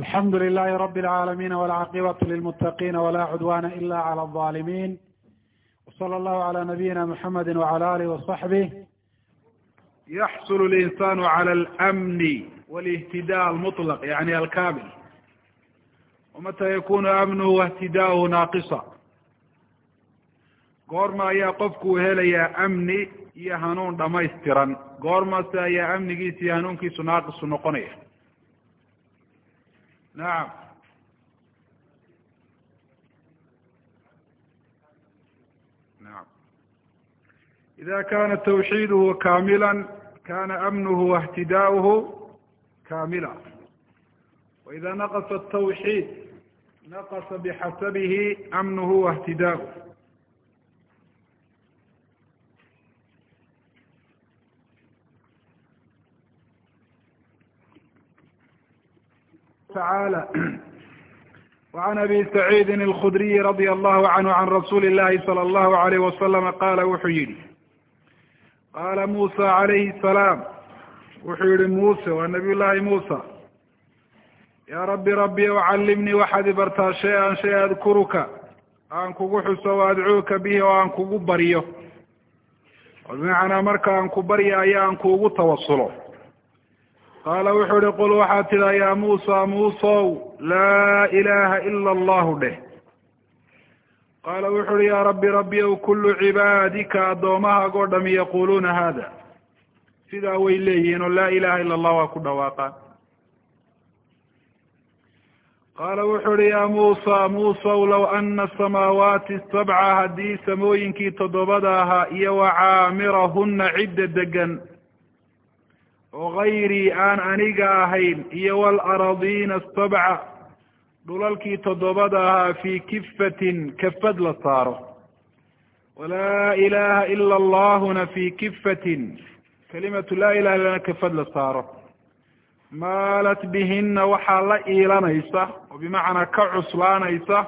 alxamdu lilahi rabi اlcaalamiin walcaaqibatu lilmutaqiina wala cudwana ila clى الظalimin wsala allahu cala nabiyina muxamedi wcala alih waصaxbih yaxsul linsanu cala almni wاlاhtida almuطlq yani alkamil wamata yakunu amnuhu waاhtidaahu naaqisa goorma ayaa qofku uu helayaa amni iyo hanuun dhamaystiran goormase ayaa amnigiisa iyo hanuunkiisu naaqisu noqonaya nacam nacam ida kana twxiiduhu kamila kana amnuhu waاhtidaauhu kamila waida naqasa الtawxiid naqasa bixasabihi amnuhu waاhtidaauh tacaala wacan abi saciidin alkhudriyi radia allahu canhu can rasuuli illaahi sala allahu alayh wasalama qaala wuxuu yihi qaala muusa calayhi salaam wuxuu yihi muuse waa nabiy llaahi muusa yaa rabbi rabbi ow callimnii waxaad i bartaa shay-an shay adkuruka aan kugu xuso wa adcuuka bihi oo aan kugu baryo oo marka aan ku barya aan kuugu tawasulo qaala wuxuu ihi qul waxaad tidaa yaa muusa muusow laa ilaaha ila allahu dheh. Qaala wuxu uhi yaa rabbi rabbi ow kullu cibaadika addoomahaagoo dhami yaquluuna hada sidaa way leeyihiin oo laa ilaha ila allah waa ku dhawaaqaan. Qaala wuxu uhi yaa muusa muusow low ana asamaawaati sabca haddii samooyinkii toddobada ahaa iyo wa caamirahuna cidda degan oo gayrii aan aniga ahayn iyo walaradiina asabca dhulalkii toddobada ahaa fii kifatin kafad la saaro walaa ilaha ila allahuna fii kifatin kalimatu laa ilaha illana kafad la saaro maalat bihina waxaa la iilanaysa oo bimacnaa ka cuslaanaysa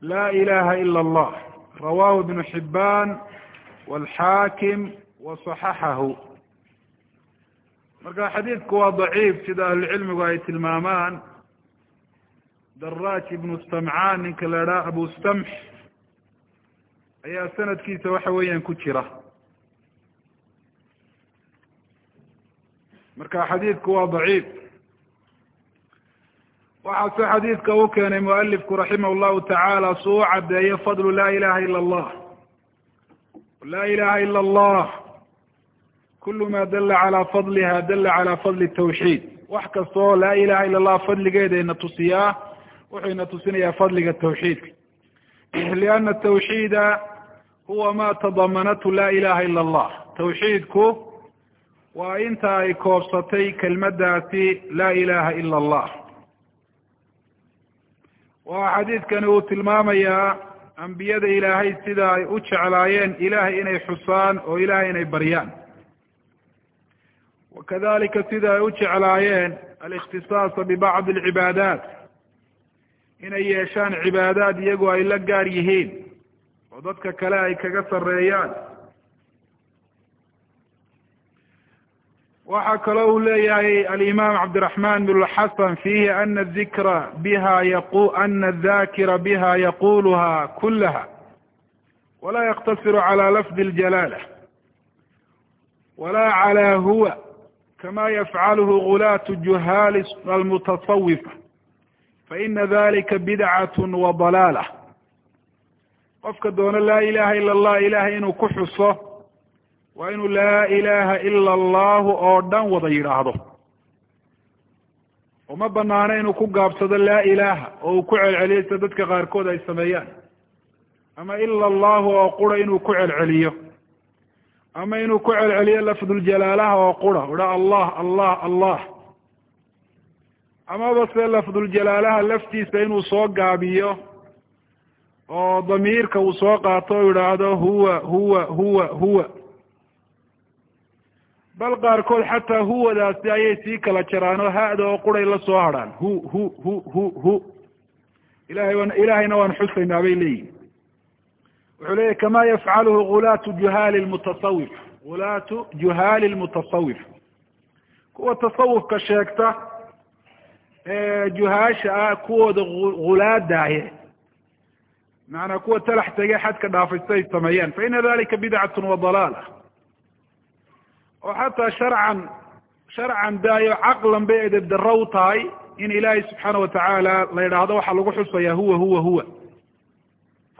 laa ilaha ila allah rawahu ibnu xibaan walxaakim waصaxaxahu marka xadiidku waa daciif sida ahlucilmigu ay tilmaamaan. Daraaj ibnu samcaan ninka la idhaha abu samx ayaa sanadkiisa waxa weeyaan ku jira. Marka xadiidku waa daciif. Waxaase xadiidka u keenay mualifku raximah llahu tacaala su u caddeeyo fadlu laa ilaha ila allah. Laa ilaha ila allah kulu ma dala calaa fadliha dala calaa fadli tawxiid wax kasta oo laa ilaha ila allah fadligeeda ina tusiyaa wuxuu ina tusinayaa fadliga tawxiidka liana tawxiida huwa ma tadamanathu laa ilaha ila allah tawxiidku waa inta ay koobsatay kelmadaasi laa ilaha ila allah waa xadiidkani uu tilmaamayaa ambiyada ilaahay sida ay u jeclaayeen ilahay inay xusaan oo ilahay inay baryaan wakadalika sida ay u jeclaayeen alikhtisaasa bibacdi alcibaadaat inay yeeshaan cibaadaad iyagu ay la gaar yihiin oo dadka kale ay kaga sareeyaan waxaa kaloo uu leeyahay alimaam cabdiraxman bn xasan fiihi ana dikra biha yaqu ana adakira biha yaquluha kulaha wala yaqtasiru cala lafdi اljalaala wala cala huwa kama yafcalhu gulaatu juhaali almutasawifa faina dalika bidcat wadalaala qofka doono laa ilaha ila allah ilahay inuu ku xuso waa inuu laa ilaha ila allahu oo dhan wada yidhaahdo uma banaano inuu ku gaabsado laa ilaha oo uu ku celceliyo sida dadka qaarkood ay sameeyaan ama ila allahu oo qura inuu ku celceliyo ama inuu ku celceliyo lafduljalaalaha oo qura. Uha allah allah allah. Amaba se lafduljalaalaha laftiisa inuu soo gaabiyo oo damiirka uu soo qaato o yidhaahdo huwa huwa huwa huwa. Bal qaarkood xataa huwadaasi ayay sii kala jaraan oo ha-da oo quray la soo hadrhaan hu hu hu hu hu. Ilahay waan ilahayna waan xusaynaa bay leeyihiin wuxuu leeyahy kama yafcaluhu gulaatu juhaali lmutasawif gulaatu juhaali lmutasawif kuwa tasawufka sheegta juhaasha ah kuwooda hulaadaaye macanaa kuwa talax tegay xadka dhaafaysta ay sameeyaan. Fa ina dalika bidcatun wa dalaala. Oo xataa sharcan sharcan daayo caqlan bay edeb darro u tahay in ilaahay subxaana watacaala la yidhaahdo waxaa lagu xusayaa huwa huwa huwa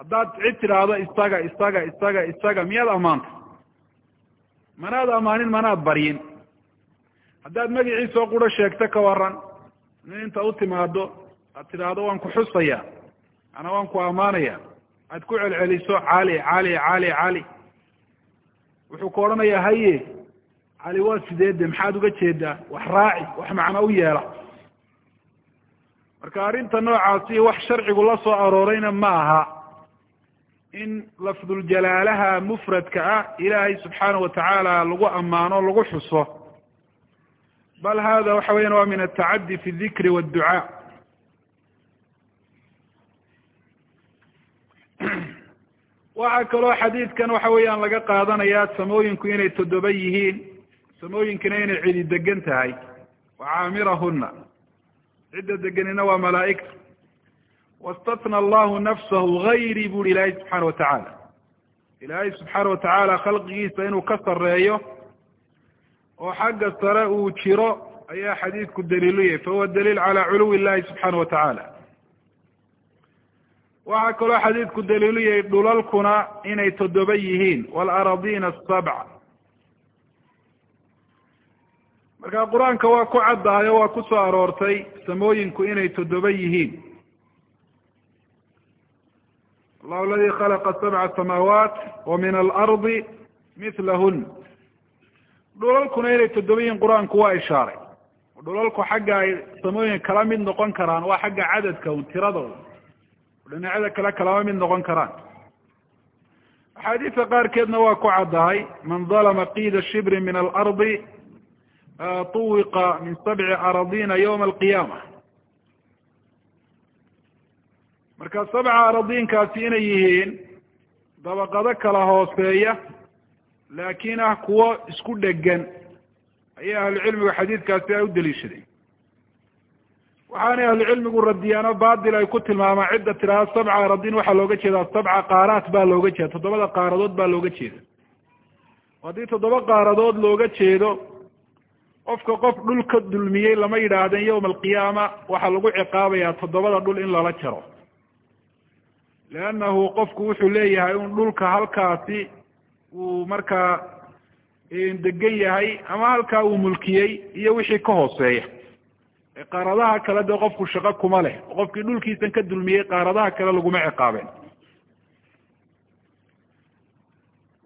haddaad cid tidhaahdo isaga isaga isaga isaga miyaad ammaanta manaad ammaanin manaad baryin. Haddaad magiciisoo quro sheegto ka waran nin inta u timaado aad tidhaahdo waan ku xusaya ana waan ku ammaanaya aad ku celceliso cali cali cali cali. Wuxuu ku odhanayaa haye cali waa sideede maxaad uga jeedaa wax raaci wax macno u yeela. Marka arrinta noocaasi wax sharcigu la soo aroorayna ma aha in lafduljalaalaha mufradka ah ilaahay subxaana watacaala lagu ammaano lagu xuso. Bal hada waxa weyan waa min atacadi fi dikri wاdducaa waxaa kaloo xadiidkan waxa weeyaan laga qaadanaya samooyinku inay toddoba yihiin samooyinkina inay cidi degan tahay. Wa caamirahuna cidda degenina waa malaa'igta wastatna allahu nafsahu gayri buri ilaahay subxaana watacaala ilaahay subxaana watacaala khalqigiisa inuu ka sareeyo oo xagga sare uu jiro ayaa xadiidku daliilu yahay fahuwa daliil calaa culuwi illahi subxaana watacaala waxaa kaloo xadiidku daliilu yahay dhulalkuna inay toddoba yihiin waalaradiina asabc marka qur'aanka waa ku caddaayo waa ku soo aroortay samooyinku inay toddoba yihiin allahu aladi khalaqa sabca samaawaat wa min alardi mitlahun dhulalkuna inay toddoba yihiin qur'aanku waa ishaaray dhulalku xagga ay samooyinka kala mid noqon karaan waa xagga cadadka un tirada dhinacyada kale kalama mid noqon karaan. Axaadiista qaarkeedna waa ku caddahay man dalama qiida shibri min alardi tuwiqa min sabci aradina yawma alqiyaama marka sabca aradiinkaasi inay yihiin dabaqado kala hooseeya laakiin ah kuwo isku dhegan ayaa ahlucilmigu xadiidkaasi ay u daliishadeen waxaanay ahlucilmigu radiyaano batil ay ku tilmaamaan cidda tidhaahda sabca aradin waxaa looga jeedaa sabca qaaraat baa looga jeeda toddobada qaaradood baa looga jeeda haddii toddoba qaaradood looga jeedo qofka qof dhul ka dulmiyey lama yidhaahdeen yawma alqiyaama waxaa lagu ciqaabayaa toddobada dhul in lala jaro leannahu qofku wuxuu leeyahay un dhulka halkaasi uu markaa degan yahay ama halkaa uu mulkiyey iyo wixii ka hooseeya qaaradaha kale dee qofku shaqo kuma leh oo qofkii dhulkiisan ka dulmiyey qaaradaha kale laguma ciqaabeen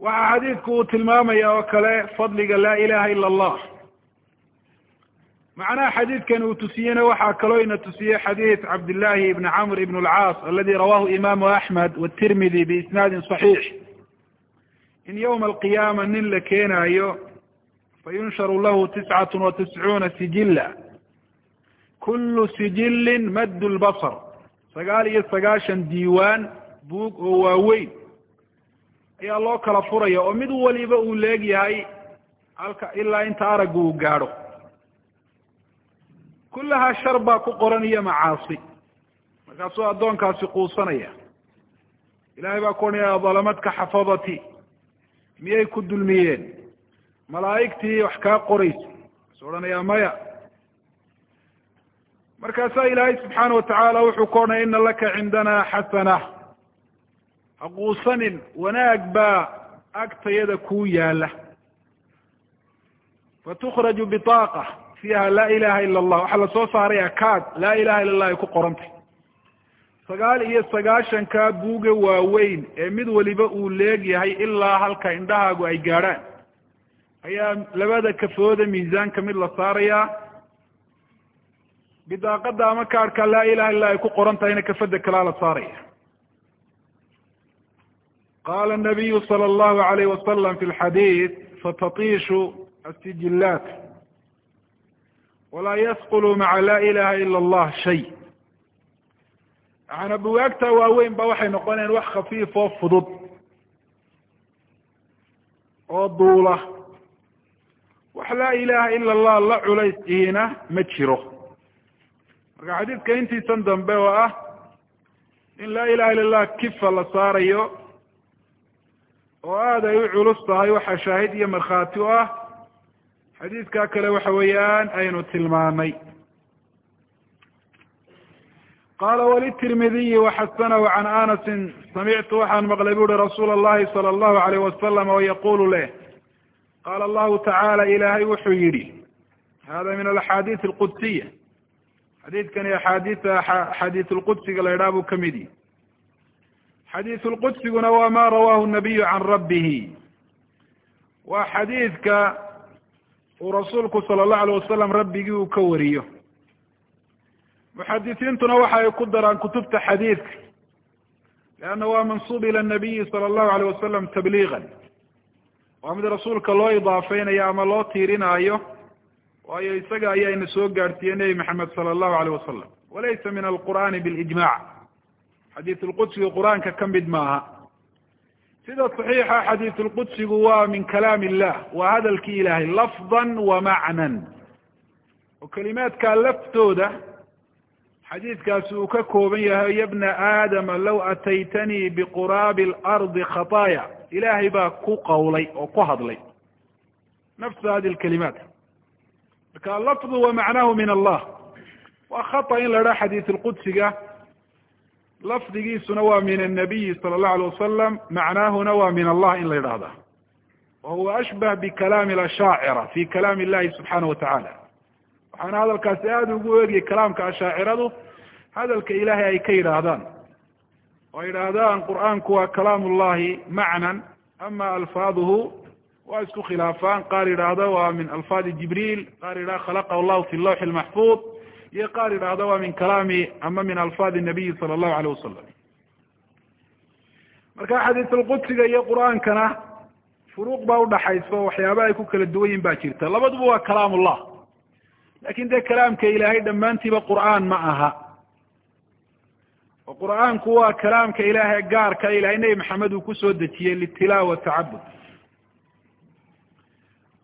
waxaa xadiidku uu tilmaamaya oo kale fadliga laa ilaha ila allah macnaha xadiidkan uu tusiyeyna waxaa kaloo ina tusiyey xadiid cabdillahi ibni camr ibn lcaas aladi rawahu imaamu axmed watirmidi biisnaadin صaxiix in ywma alqiyaama nin la keenaayo fayunsharu lahu tiscat wa tiscuuna sijila kulu sijilin madd lbasar sagaal iyo sagaashan diiwaan buug oo waaweyn ayaa loo kala furaya oo mid waliba uu leegyahay halka ilaa inta aragga uu gaadho kullahaa shar baa ku qoran iyo macaasi. Markaasuu addoonkaasi quusanaya. Ilahay baa ku odhanaya dalamadka xafadati. Miyay ku dulmiyeen? Malaa'igtii wax kaa qoraysa. Kasu odhanayaa maya. Markaasaa ilaahay subxaana watacaala wuxuu ku odhanaya ina laka cindana xasana. Ha quusanin wanaag baa agtayada kuu yaalla fatukraju bitaaqa fiiha laa ilaha ila allah. Waxaa la soo saaraya akaad ah, laa ilaha illa allah ay ku qoran tahay sagaal iyo sagaashanka buuga waaweyn ee mid waliba uu leegyahay ilaa halka indhahaagu ay gaadhaan. Ayaa labada kafooda miisaanka mid la saarayaa. Bidaaqada ama kaadhka laa ilaha illa ay ku qoran tahayna kafada kalaa la saaraya. Qala anabiyu sala allahu alayh wasalam fi lxadiid fatatiishu asijillaat walaa yasqulu maca laa ilaha ila allah shay. Yaana bugaagta waaweyn ba waxay noqonayaan wax khafiif oo fudud oo duula. Wax laa ilaha ila allah la culays ihina ma jiro. Marka xadiidka intiisan dambe oo ah in laa ilaha illa allah kifa la saarayo oo aada ay u culus tahay waxaa shaahid iyo markhaati u ah xadiidka kale waxa weeyaan aynu tilmaanay qala wltirmidiyi waxasanahu can anasin samictu waxaan maqlay bu uhi rasuula allahi sala allahu alayh wasalam oo yaqulu leh. Qaala allahu tacaala ilaahay wuxuu yidhi hada min alaxaadiis alqudsiya. Xadiidkani axaadiisa xadiis lqudsiga la ydhaha buu ka mid yihi xadiis lqudsiguna waa ma rawahu nabiyu can rabbihi. Waa xadiidka uu rasuulku sala allahu alayh wasalam rabbigii uu ka wariyo. Muxadisiintuna waxa ay ku daraan kutubta xadiidka leanna waa mansuub ila nabiyi sala allahu alayh wasalam tabliigan. Waa mid rasuulka loo idaafeynayo ama loo tiirinaayo waayo isaga ayaa ina soo gaadhsiiyey nebi maxamed sala allahu alayh wasalam walaysa min alqur'ani bilijmac xadiis lqudsigu qur'aanka ka mid maaha sida saxiixa xadiis lqudsigu waa min kalaam illah waa hadalkii ilahay lafdan wa macnan. Oo kelimaadkaa laftooda xadiidkaasi uu ka kooban yahay ya bna aadama law ataytanii biquraabi alardi khataaya ilaahay baa ku qawlay oo ku hadlay nafsa hadi lkalimaat marka lafdu wa macnahu min allah. Waa khata in la dhaha xadiis lqudsiga lafdigiisuna waa min annabiyi sala allahu alay wasalam macnaahuna waa min allah in la yidhahda wa huwa ashbah bikalaami lashaacira fi kalaami illahi subxaana wa tacala waxaana hadalkaasi aada ugu eegiyay kalaamka ashaaciradu hadalka ilaahay ay ka yidhaahdaan. Oo ay yidhaahdaan qur'aanku waa kalaam ullahi macnan ama alfaaduhu waa isku khilaafaan. Qaar yidhaahda waa min alfaadi jibriil qaar yidhahda khalaqahu llahu fi lawxi lmaxfuud iyo qaar yidhaahda waa min kalaami ama min alfaadi nabiyi sala allahu alayh wasalam marka xadiisulqudsiga iyo qur'aankana furuuq baa udhaxaysa oo waxyaaba ay ku kala duwan yihiin baa jirta. Labaduba waa kalaam ullah laakiin dee kalaamka ilaahay dhammaantiiba qur'aan ma aha. Oo qur'aanku waa kalaamka ilaahay gaarka ilahay nebi maxamed uu ku soo dejiyey litilaawa tacabud.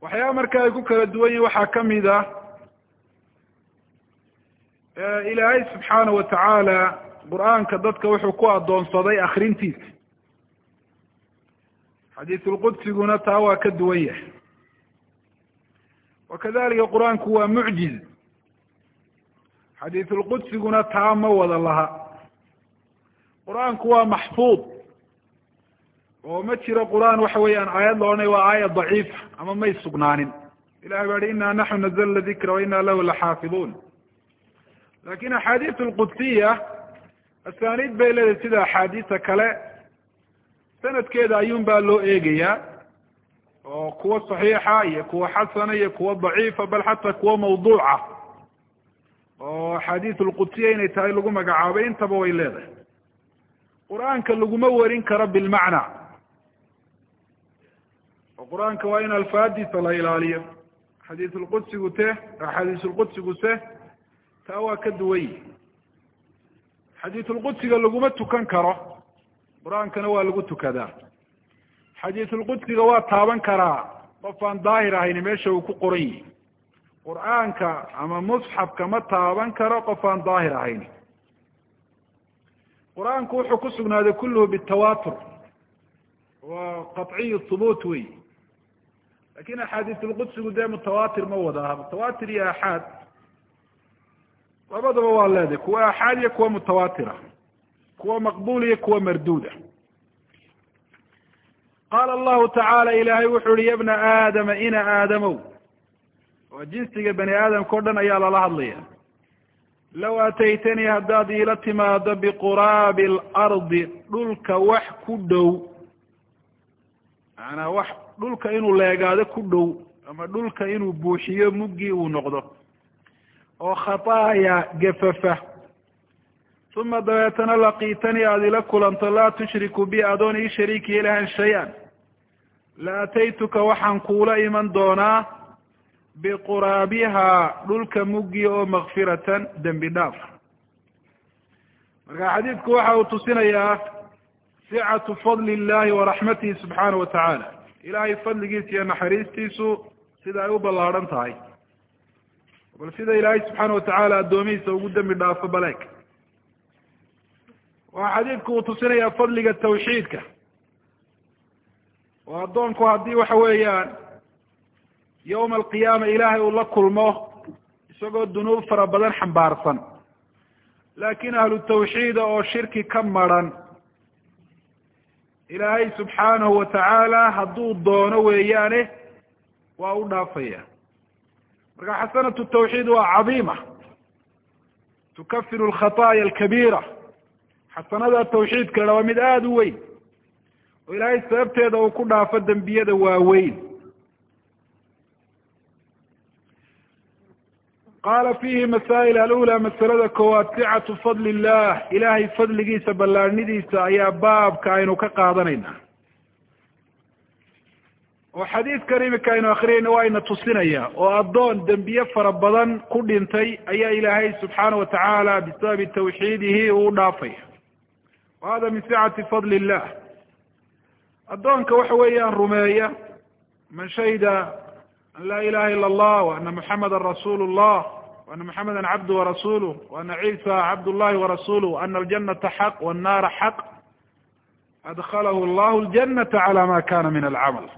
Waxyaaba marka ay ku kala duwan yihiin waxaa ka mid ah ilaahay subxaana wa tacaala qur'aanka dadka wuxuu ku addoonsaday akrintiisa xadiisulqudsiguna taa waa ka duwan yahay. Wakadalika qur'aanku waa mucjiz xadiisulqudsiguna taa ma wada laha. Qur'aanku waa maxfuud. Oo ma jiro qur'aan waxa weeyaan aayad la odhanay waa aayad daciifa ama may sugnaanin. Ilahay baa hi ina naxnu nazalna dikra wa ina lahu laxaafiduun laakiin axaadiis alqudsiya asaaniid bay leedahay sida axaadiisa kale. Sanadkeeda ayuun baa loo eegayaa oo kuwa saxiixa iyo kuwa xasana iyo kuwa daciifa bal xataa kuwa mawduuca oo axaadiis alqudsiya inay tahay lagu magacaabay intaba way leedahay. Qur'aanka laguma warin karo bilmacna. Oo qur'aanka waa in alfaadiisa la ilaaliyo. Xadiis lqudsigu te axaadiis lqudsigu se taa waa ka duwan yihi xadiisulqudsiga laguma tukan karo. Qur'aankana waa lagu tukadaa. Xadiisulqudsiga waa taaban karaa. Qof aan daahir ahayn meesha uu ku qoran yihi qur'aanka ama musxafka ma taaban karo qof aan daahir ahayn qur'aanku wuxuu ku sugnaaday kulluhu bitawatur waa qaطciy hubuut wey laakiin axaadiisulqudsigu dee mutawatir ma wada aha. Mutawatir iyo axaad labadaba waa leedahay kuwa axaad iyo kuwa mutawatira kuwa maqbul iyo kuwa marduuda. Qaala allahu tacaala ilaahay wuxu uhi ya bna aadama ina aadamow. Waa jinsiga bani aadamka o dhan ayaa lala hadlaya low ataytanii haddaad iila timaado biquraabi alardi dhulka wax ku dhow. Maanaa wax dhulka inuu leegaado ku dhow ama dhulka inuu buuxiyo muggii uu noqdo oo khataaya gafafa uma dabeetana laqiitanii aada ila kulanto laa tushriku bi adoon ii shariiki ilahan shay-an. La ataytuka waxaan kuula iman doonaa biquraabihaa dhulka muggii oo makfiratan dembi dhaaf. Marka xadiidku waxa uu tusinayaa sicatu fadli illahi waraxmatihi subxaana wa tacaala ilahay fadligiisa iyo naxariistiisu sida ay u ballaadhan tahay bal sida ilaahay subxaana watacaala addoomihiisa ugu dembi dhaafo baleeg waxaa xadiidku uu tusinayaa fadliga tawxiidka. Oo addoonku haddii waxa weeyaan yawma alqiyaama ilaahay uu la kulmo isagoo dunuub fara badan xambaarsan. Laakiin ahlu tawxiida oo shirki ka maran ilaahay subxaanahu watacaala hadduu doono weeyaane waa u dhaafaya marka xasanatu tawxiid waa cadiima. Tukafiru alkhataaya alkabiira. Xasanada tawxiidka la waa mid aada u weyn. Oo ilaahay sababteeda uu ku dhaafo dembiyada waaweyn. Qaala fiihi masaa'il alula masalada koowaad sicatu fadli illah ilaahay fadligiisa ballaarnidiisa ayaa baabka aynu ka qaadanayna oo xadiidkan imika aynu akriyayna waa ina tusinaya oo addoon dembiye fara badan ku dhintay ayaa ilaahay subxaana watacaala bisababi tawxiidihi uu dhaafaya wa hada min sicati fadli illah addoonka waxa weeyaan rumeeya man shahida an laa ilaha ila allah wa ana muxameda rasuulu llah wa ana muxameda cabdu warasuluh wa ana ciisa cabd llahi warasuluh wa ana aljanata xaq wannaara xaq adkhalahu llahu ljanata cala ma kana min alcamal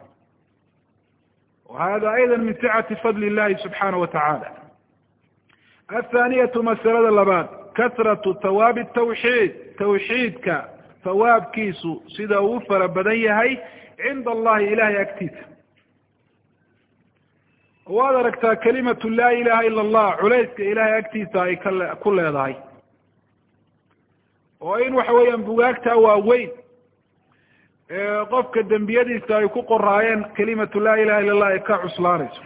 whada ayda min sicati fadli illahi subxaana wa tacaala athaaniyatu masalada labaad kasratu hawaabi tawxiid tawxiidka hawaabkiisu sida uu fara badan yahay cinda allahi ilahay agtiisa waad aragtaa kalimatu laa ilaha ila allah culayska ilahay agtiisa ay ku leedahay oo in waxa weeyaan bugaagtaa waaweyn qofka dembiyadiisa ay ku qoraayeen kalimatu laa ilaha illa allah ay ka cuslaanayso.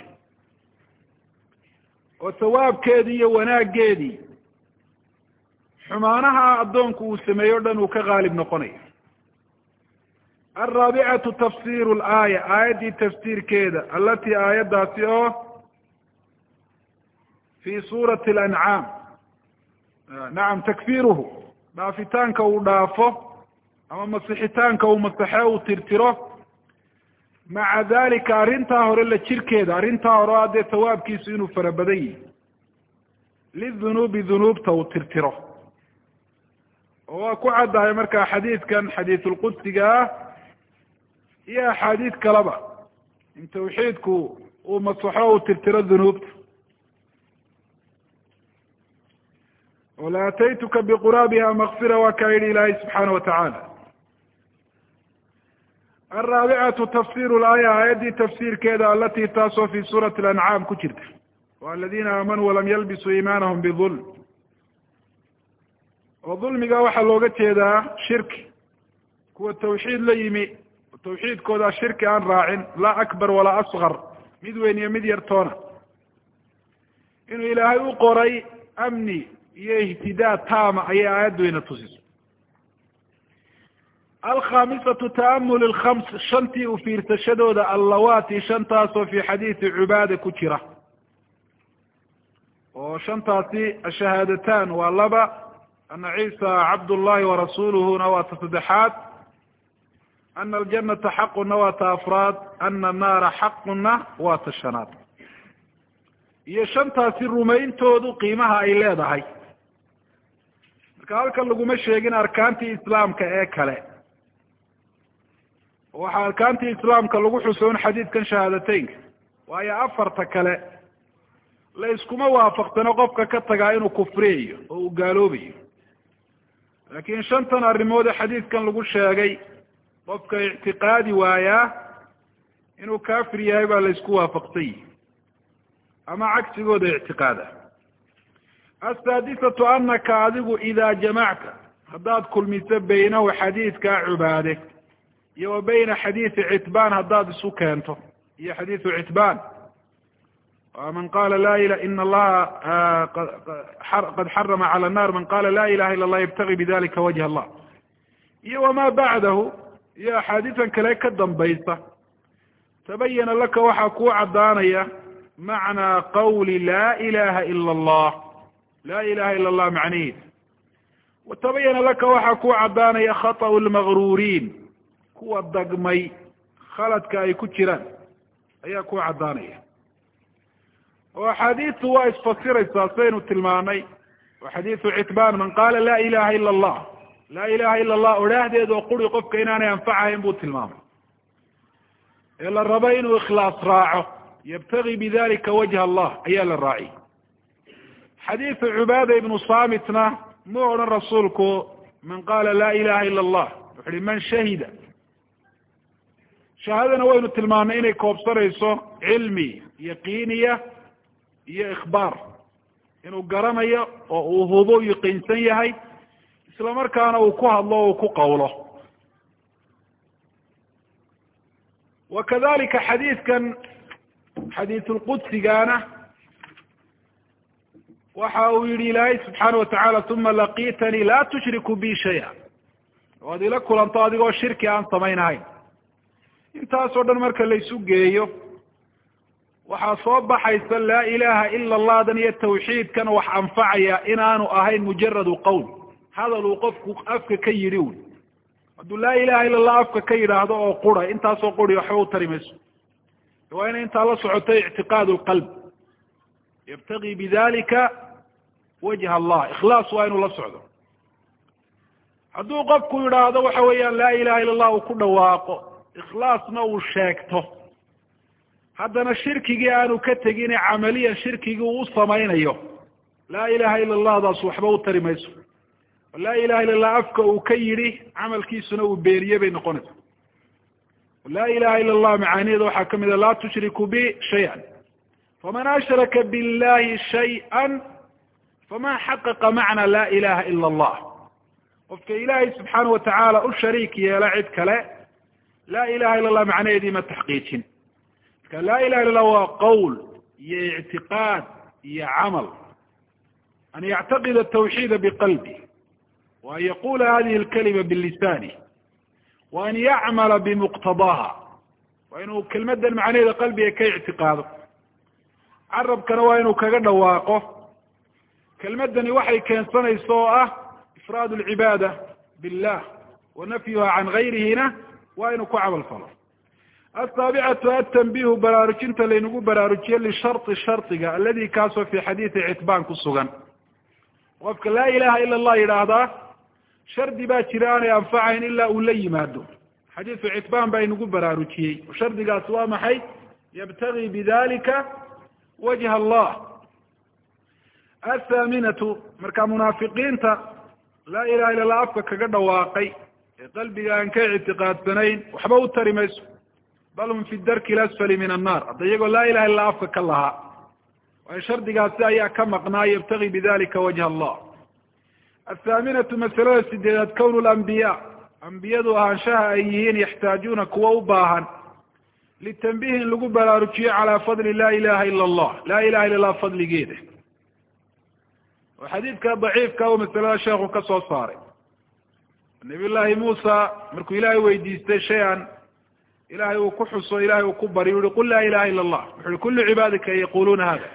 Oo sawaabkeedii iyo wanaaggeedii. Xumaanaha addoonku uu sameeyo o dhan uu ka qaalib noqonayo alraabicatu tafsiru laaya aayaddii tafsiirkeeda alatii aayaddaasi oo fi suurati alancaam nacam takfiruhu dhaafitaanka uu dhaafo ama masixitaanka uu masaxe uu tirtiro maca dalika arrintaa hore la jirkeeda arrintaa hore o adee sawaabkiisu inuu fara badan yihi lidunuubi dunuubta uu tirtiro. Oo waa ku caddahay markaa xadiidkan xadiisulqudsiga ah iyo axaadiid kaleba. In tawxiidku uu masaxo uu tirtiro dunuubta. Wala ataytuka biquraabiha makfira waa kaa yidhi ilaahay subxaana wa tacaala alraabicatu tafsiru laaya aayaddii tafsiirkeeda alati taasoo fi suurati alancaam ku jirta wa aladina aamanuu walam yalbisuu iimaanahum bidulm oo dulmiga waxaa looga jeedaa shirki kuwa tawxiid la yimi tawxiidkooda shirki aan raacin laa akbar walaa asgar mid weyn iyo mid yartoona inuu ilaahay u qoray amni iyo ihtidaa taama ayay aayaddu ina tusiso alkhamisatu taamul alkhams shantii u fiirsashadooda allawaati shantaasoo fi xadiisi cubaada ku jira oo shantaasi ashahaadataan waa laba ana ciisa cabd llahi warasuluhuna waa ta saddexaad ana aljanata xaquna waa ta afraad ana annaara xaquna waa ta shanaad iyo shantaasi rumayntoodu qiimaha ay leedahay marka halkan laguma sheegin arkaantii islaamka ee kale waxaa arkaantii islaamka lagu xuso in xadiidkan shahaadateynka waayo afarta kale la iskuma waafaqsano qofka ka tagaa inuu kufriyayo oo uu gaaloobayo laakiin shantan arrimoode xadiidkan lagu sheegay qofka ictiqaadi waayaa inuu kafir yahay baa la isku waafaqsan yihi ama cagsigooda ictiqaada. Asaadisatu anaka adigu idaa jamacta haddaad kulmiso baynahu xadiidkaa cubaade iyo wa bayna xadiidi citbaan haddaad isu keento iyo xadiidu citbaan. Man qala la ila in allaha qad xarama cala nnar man qala la ilaha illa allah yabtagi bidalika wajh allah iyo wama bacdahu iyo axaadiisan kale ka dambaysa tabayana laka waxaa kuu caddaanaya macnaa qawli la ilaha ila allah la ilaha ila allah macnihiisa. Watabayana laka waxaa kuu caddaanaya khaطأ lmagruuriin kuwa dagmay khaladka ay ku jiraan ayaa kuu caddaanaya. Oo axaadiistu waa isfasiraysaa saynu tilmaanay. Wa xadiidu citbaan man qaala laa ilaha ila allah. Laa ilaha ila allah odhaahdeed oo quri qofka inaanay anfacahayn buu tilmaamay. Ee la rabo inuu ikhlaas raaco yabtagi bidalika wajha allah ayaa la raaciyay xadiidu cubaada ibnu samitna mu odhan rasuulku man qaala laa ilaha ila allah. Wuxu uhi man shahida shahaadana waynu tilmaamnay inay koobsanayso cilmi yaqiiniya iyo ikhbaar. Inuu garanayo oo uu hubo yaqiinsan yahay isla markaana uu ku hadlo o uu ku qawlo wa kadalika xadiidkan xadiisulqudsigaana waxa uu yihi ilaahay subxaana watacaala uma laqiitanii laa tushriku bi shaya waad ila kulanto adigoo shirki aan samaynahayn intaasoo dhan marka laysu geeyo waxaa soo baxaysa laa ilaha ila allahdan iyo tawxiidkan wax anfacaya inaanu ahayn mujaradu qowl. Hadal uu qofku afka ka yidhi wy hadduu laa ilaha ila allah afka ka yidhaahdo oo qura intaasoo quri waxba u tari mayso. Waa inay intaa la socoto ictiqaad lqalb yabtagi bidalika wajha allah. Ikhlaas waa inuu la socdo. Hadduu qofku yidhaahdo waxa weeyaan laa ilaha ila allah uu ku dhawaaqo ikhlaasna uu sheegto. Haddana shirkigii aanu ka tegine camaliyan shirkigii uu samaynayo laa ilaha ila allahdaas waxba u tari mayso. Laa ilaha illa allah afka uu ka yidhi camalkiisuna uu beeniye bay noqonaysa laa ilaha ila allah macaaniheeda waxaa ka mid a laa tushriku bi shay-an. Faman ashraka billahi shay-an faman xaqaqa macna laa ilaha ila allah qofka ilaahay subxaana watacaala u shariik yeela cid kale laa ilaha illa allah macnaheedii ma taxqiijin. Marka laa ilaha illa allah waa qowl iyo ictiqaad iyo camal. An yactaqida tawxiida biqalbi wa an yaqula hadihi alkalima bilisani wa an yacmala bimuqtadaha waa inuu kelmadan macnaheeda qalbiga ka ictiqaado carabkana waa inuu kaga dhawaaqo. Kelmadani waxay keensanaysa oo ah ifraad lcibaada billah wa nafyuha can gayrihina waa inuu ku camal falo. Asaabicatu atanbihu baraarujinta laynagu baraarujiye lishari shardiga aladi kaasoo fi xadiidi citbaan ku sugan. Qofka laa ilaha ila allah yidhaahdaa shardi baa jira aanay anfacayn ilaa uu la yimaado. Xadiidu citbaan baa inagu baraarujiyey. Shardigaas waa maxay? Yabtagi bidalika wajha allah. Athaaminatu marka munaafiqiinta laa ilaha illa allah afka kaga dhawaaqay ee qalbiga aan ka ictiqaadsanayn waxba u tari mayso bal hum fi darki lasfali min annar hadda iyagoo laa ilaha illa afka ka lahaa waayo shardigaasi ayaa ka maqnaa yabtagi bidalika wajha allah athaaminatu masalada sideedaad kownu lambiya ambiyadu ahaanshaha ay yihiin yaxtaajuuna kuwa u baahan litanbiih in lagu baraarujiyo calaa fadli laa ilaha ila allah laa ilaha illa allah fadligeeda oo xadiidka daciifka uu masalada sheekhu ka soo saaray nabiy llaahi muusa markuu ilaahay weydiistay shay-an ilahay uu ku xuso ilahay uu ku baryo uhi qul laa ilaha ila allah wuxu uhi kullu cibaadika yaquluuna hada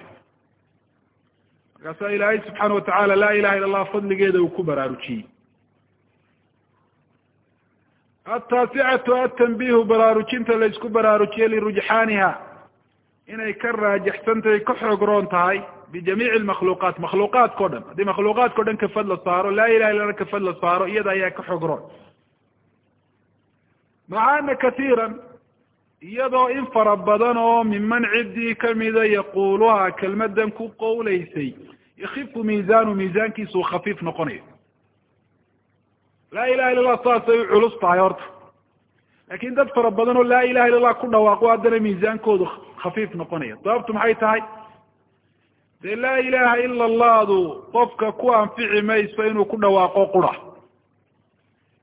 markaasaa ilaahay subxaana watacaala laa ilaha illa allah fadligeeda uu ku baraarujiyey ataasicatu atanbihu baraarujinta laysku baraarujiye lirujxaaniha inay ka raajixsantahay ka xoog roon tahay bijamiici lmakhluuqaat makhluuqaadkao dhan haddii makhluuqaadkao dhan kafad la saaro laa ilaha illa ana kafad la saaro iyada ayaa ka xoog roon maca ana katiiran iyadoo in fara badan oo miman ciddii kamida yaquuluha kelmadan ku qowleysay yakifu miisaanu miisaankiisu khafiif noqonayo laa ilaha illa saasay u culus tahay horta laakin dad fara badan oo laa ilaha illa allah ku dhawaaqo haddana miisaankoodu khafiif noqonaya sababtu maxay tahay dee laa ilaha ila allahdu qofka ku anfici mayso inuu ku dhawaaqo qura.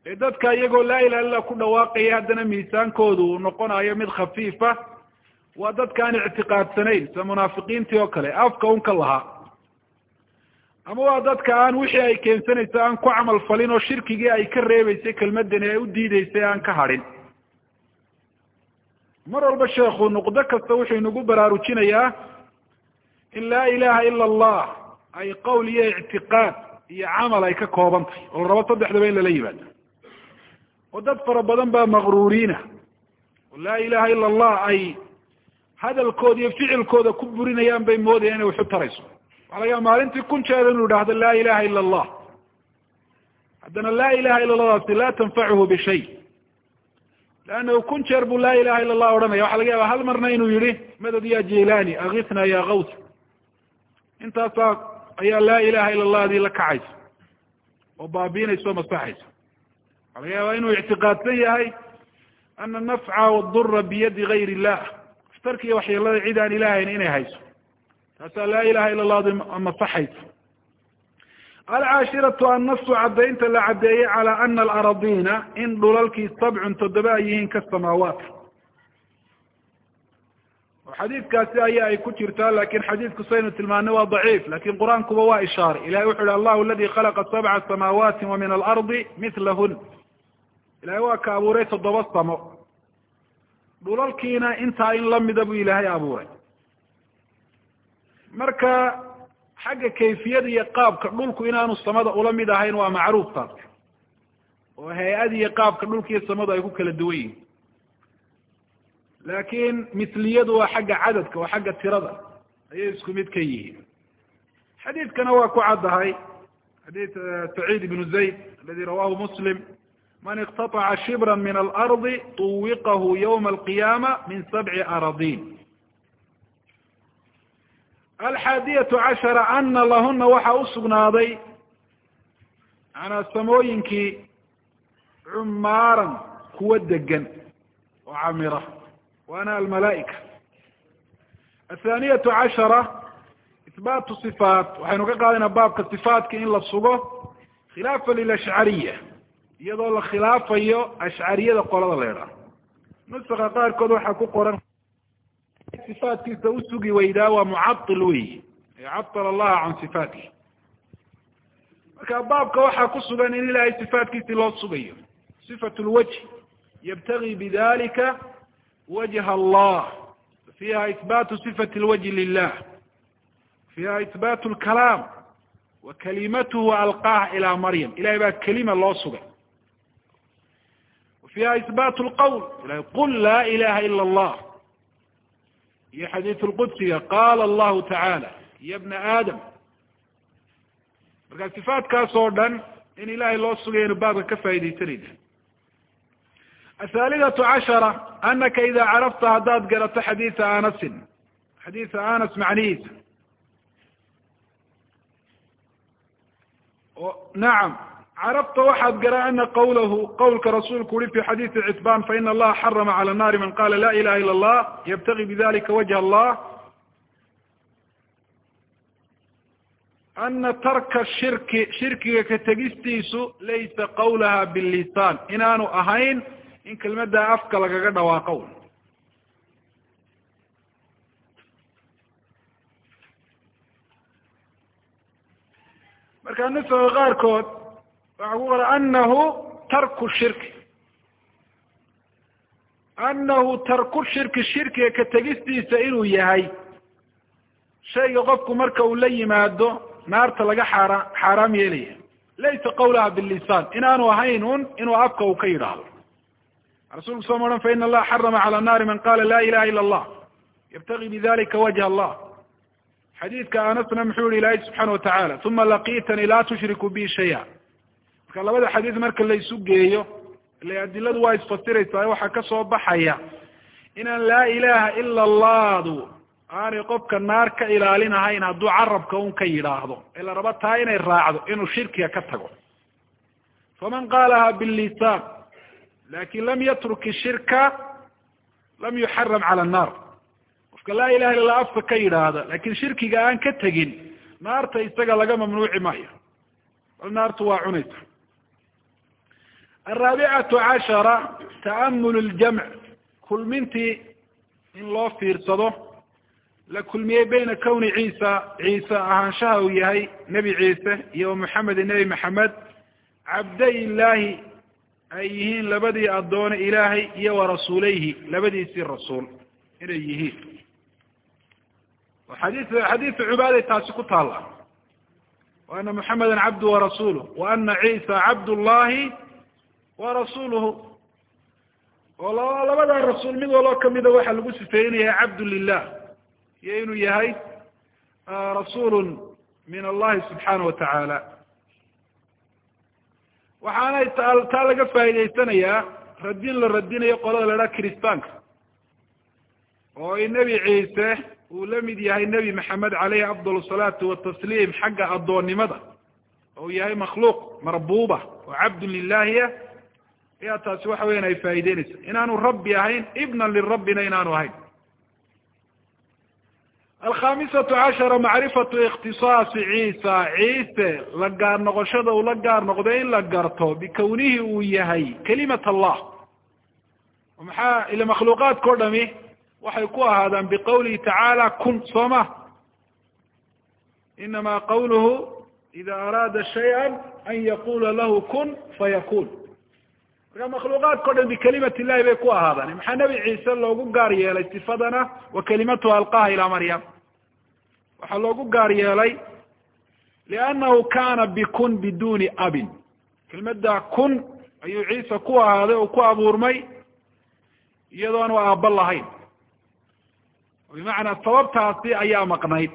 Ee dadka iyagoo laa ilaha illa ku dhawaaqaya haddana miisaankoodu uu noqonayo mid khafiifa waa dadka aan ictiqaadsanayn sida munaafiqiintii oo kale afka un ka lahaa. Ama waa dadka aan wixii ay keensanayso aan ku camal falin oo shirkigii ay ka reebeysay kelmadani ay u diideysay aan ka hadhin mar walba sheekhu nuqdo kasta wuxuu inagu baraarujinayaa in laa ilaha ila allah ay qowl iyo ictiqaad iyo camal ay ka kooban tahay oo la rabo saddexdaba in lala yimaado. Oo dad fara badan baa maqruuriina. Oo laa ilaha ila allah ay hadalkooda iyo ficilkooda ku burinayaan bay moodayaan inay waxu tarayso. Waxa laga yaaba maalintii kun jeer inuu idhaahdo laa ilaha ila allah. Haddana laa ilaha ila allahdaasi laa tanfacuhu bishay. Leannahu kun jeer buu laa ilaha ila allah odhanaya. Waxa laga yaaba hal marna inuu yihi madad ya jilani akitna ya kaws intaasaa ayaa laa ilaha ila allah adii la kacaysa oo baabiinaysa o masaxaysa waxa laga yaaba inuu ictiqaadsan yahay ana nafca wadura biyadi gayr illah. Aftarka iyo waxyeelada cid aan ilahayn inay hayso. Taasaa laa ilaha ila allah di masaxaysa alcaashiratu annasu caddaynta la caddeeyey calaa ana alaradiina in dhulalkii sabcun toddoba ay yihiin kasamaawaat oo xadiidkaasi aya ay ku jirtaa laakiin xadiidku saynu tilmaanay waa daciif laakiin qur'aankuba waa ishaaray ilahay wuxu uhi allahu aladi khalaqa sabca samaawaati wa min alardi mitlahun ilahay waa ka abuuray toddoba samo. Dhulalkiina intaa in lamida buu ilaahay abuuray. Marka xagga kayfiyada iyo qaabka dhulku inaanu samada ula mid ahayn waa macruuf taas oo hay'ad iyo qaabka dhulka iyo samadu ay ku kala duwan yihiin laakin misliyadu waa xagga cadadka waa xagga tirada. Ayay isku mid ka yihiin. Xadiidkana waa ku caddahay. Xadiid saciid ibnu zayd aladi rawahu muslim. Man iqtataca shibra min alardi tuwiqahu ywma alqiyaama min sabci aradin. Alxaadiyatu cashara ana lahuna waxaa usugnaaday manaa samooyinkii cumaaran kuwa degan oo camira waana almalaaika. Athaaniyatu cashara ihbaatu sifaat. Waxaynu ka qaadayna baabka sifaatka in la sugo. Khilaafa lilashcariya iyadoo la khilaafayo ashcariyada qolada la idhaah nusaka qaarkood waxaa ku qoran sifaatkiisa usugi weydaa waa mucail wey catala allaha can sifaatih marka baabka waxaa ku sugan in ilahay sifaatkiisii loo sugayo. Sifat lwajh yabtagi bidalika wajha allah fiha ihbatu sifat lwajhi lilah fiha ihbatu lkalaam wa kalimatuhu alqaha ila maryam ilahay baa kelima loo sugay fiha ihbatu lqawl ilahay qul laa ilaha ila allah iyo xadiiث اlqudsiga qala allahu tacaala ya bna aadam marka sifaatkaas oo dhan in ilahay loo sugayaynu baabka ka faa'idaysanayna athaalidatu cashara anaka ida carafta haddaad garato xadiiثa anasin xadiiثa anas macnihiisa nacam carabta waxaad garan ana qawlahu qawlka rasuulku uri fi xadiisi citbaan faina allaha xarama cala naari man qala la ilaha ila allah yabtagi bidalika wajha allah ana tarka shirki shirkiga ka tegistiisu laysa qawlaha bilisan inaanu ahayn in kelmadda afka lagaga dhawaaqo. Marka nusaga qaarkood waxaa ku qora anahu tarku shirki. Anahu tarku shirki shirkiga ka tegistiisa inuu yahay. Shayga qofku marka uu la yimaado naarta laga xaara xaaraam yeelaya. Laysa qawlaha bilisan inaanu ahayn un inuu afka uu ka yidhaahdo rasulku soo maran faina allaha xarama cala naari man qala la ilaha ila allah yabtagi bidalika wajha allah xadiidka anasna muxuu yihi ilaahay subxaana watacaala uma laqiitanii laa tushriku bi shaya marka labada xadiis marka la isu geeyo ila adiladu waa isfasiraysaa waxaa ka soo baxaya inaan laa ilaha ila allahdu aanay qofka naar ka ilaalin ahayn hadduu carabka un ka yidhaahdo ee la raba taa inay raacdo inuu shirkiga ka tago faman qaalaha bilisan laakiin lam yatruk ishirka lam yuxaram cala annar qofka laa ilaha illa allah afka ka yidhaahda laakiin shirkiga aan ka tegin naarta isaga laga mamnuuci maayo. Bal naartu waa cunaysa. Araabicatu cashara ta'amul ljamc kulmintii in loo fiirsado la kulmiyey bayna kawni ciisa ciise ahaanshaha uu yahay nebi ciise iyo muxamedi nebi maxamed cabday illaahi ay yihiin labadii addoone ilaahay iyo warasuulayhi labadiisii rasuul inay yihiin. Xadii xadiisu cubaaday taasi ku taalla. Wa ana muxameda cabdu warasuluh wa ana ciisa cabd llahi warasuluhu oo labadaa rasuul mid waloo kamida waxaa lagu yahay cabdu lilah iyo inuu yahay rasuulu min allahi subxaana wa tacaala waxaanay taa laga faa'idaysanayaa radin la radinayo qolada la idhaha kiristaanka oo in nebi ciise uu la mid yahay nebi maxamed caleyhi afdal salaatu watasliim xagga addoonnimada oo uu yahay makhluuq marbuuba oo cabdun lilahiya ayaa taasi waxa weyan ay faa'ideynaysa inaanu rabbi ahayn ibnan lirabbina inaanu ahayn alkhamisatu cashara macrifatu ikhtisaasi ciisa. Ciise la gaar noqoshada uu la gaar noqdo in la garto bikawnihi uu yahay kalimat allah. Maxaa ila makhluuqaadka o dhami? Waxay ku ahaadaan biqawlihi tacaala kun soo ma. Inama qawluhu ida araada shayئa an yaqula lahu kun fayakun. Marka makhluuqaadka o dhan bikalimat illahi bay ku ahaadaan. Maxaa ciise loogu gaar yeelay sifadana? Wa kalimatuha alqaha ilaa waxaa loogu gaar yeelay liannahu kana bikun biduni abin kelmadda kun ayuu ciise ku ahaaday oo ku abuurmay iyadoonu aabba lahayn bimacnaa sababtaasi ayaa maqnayd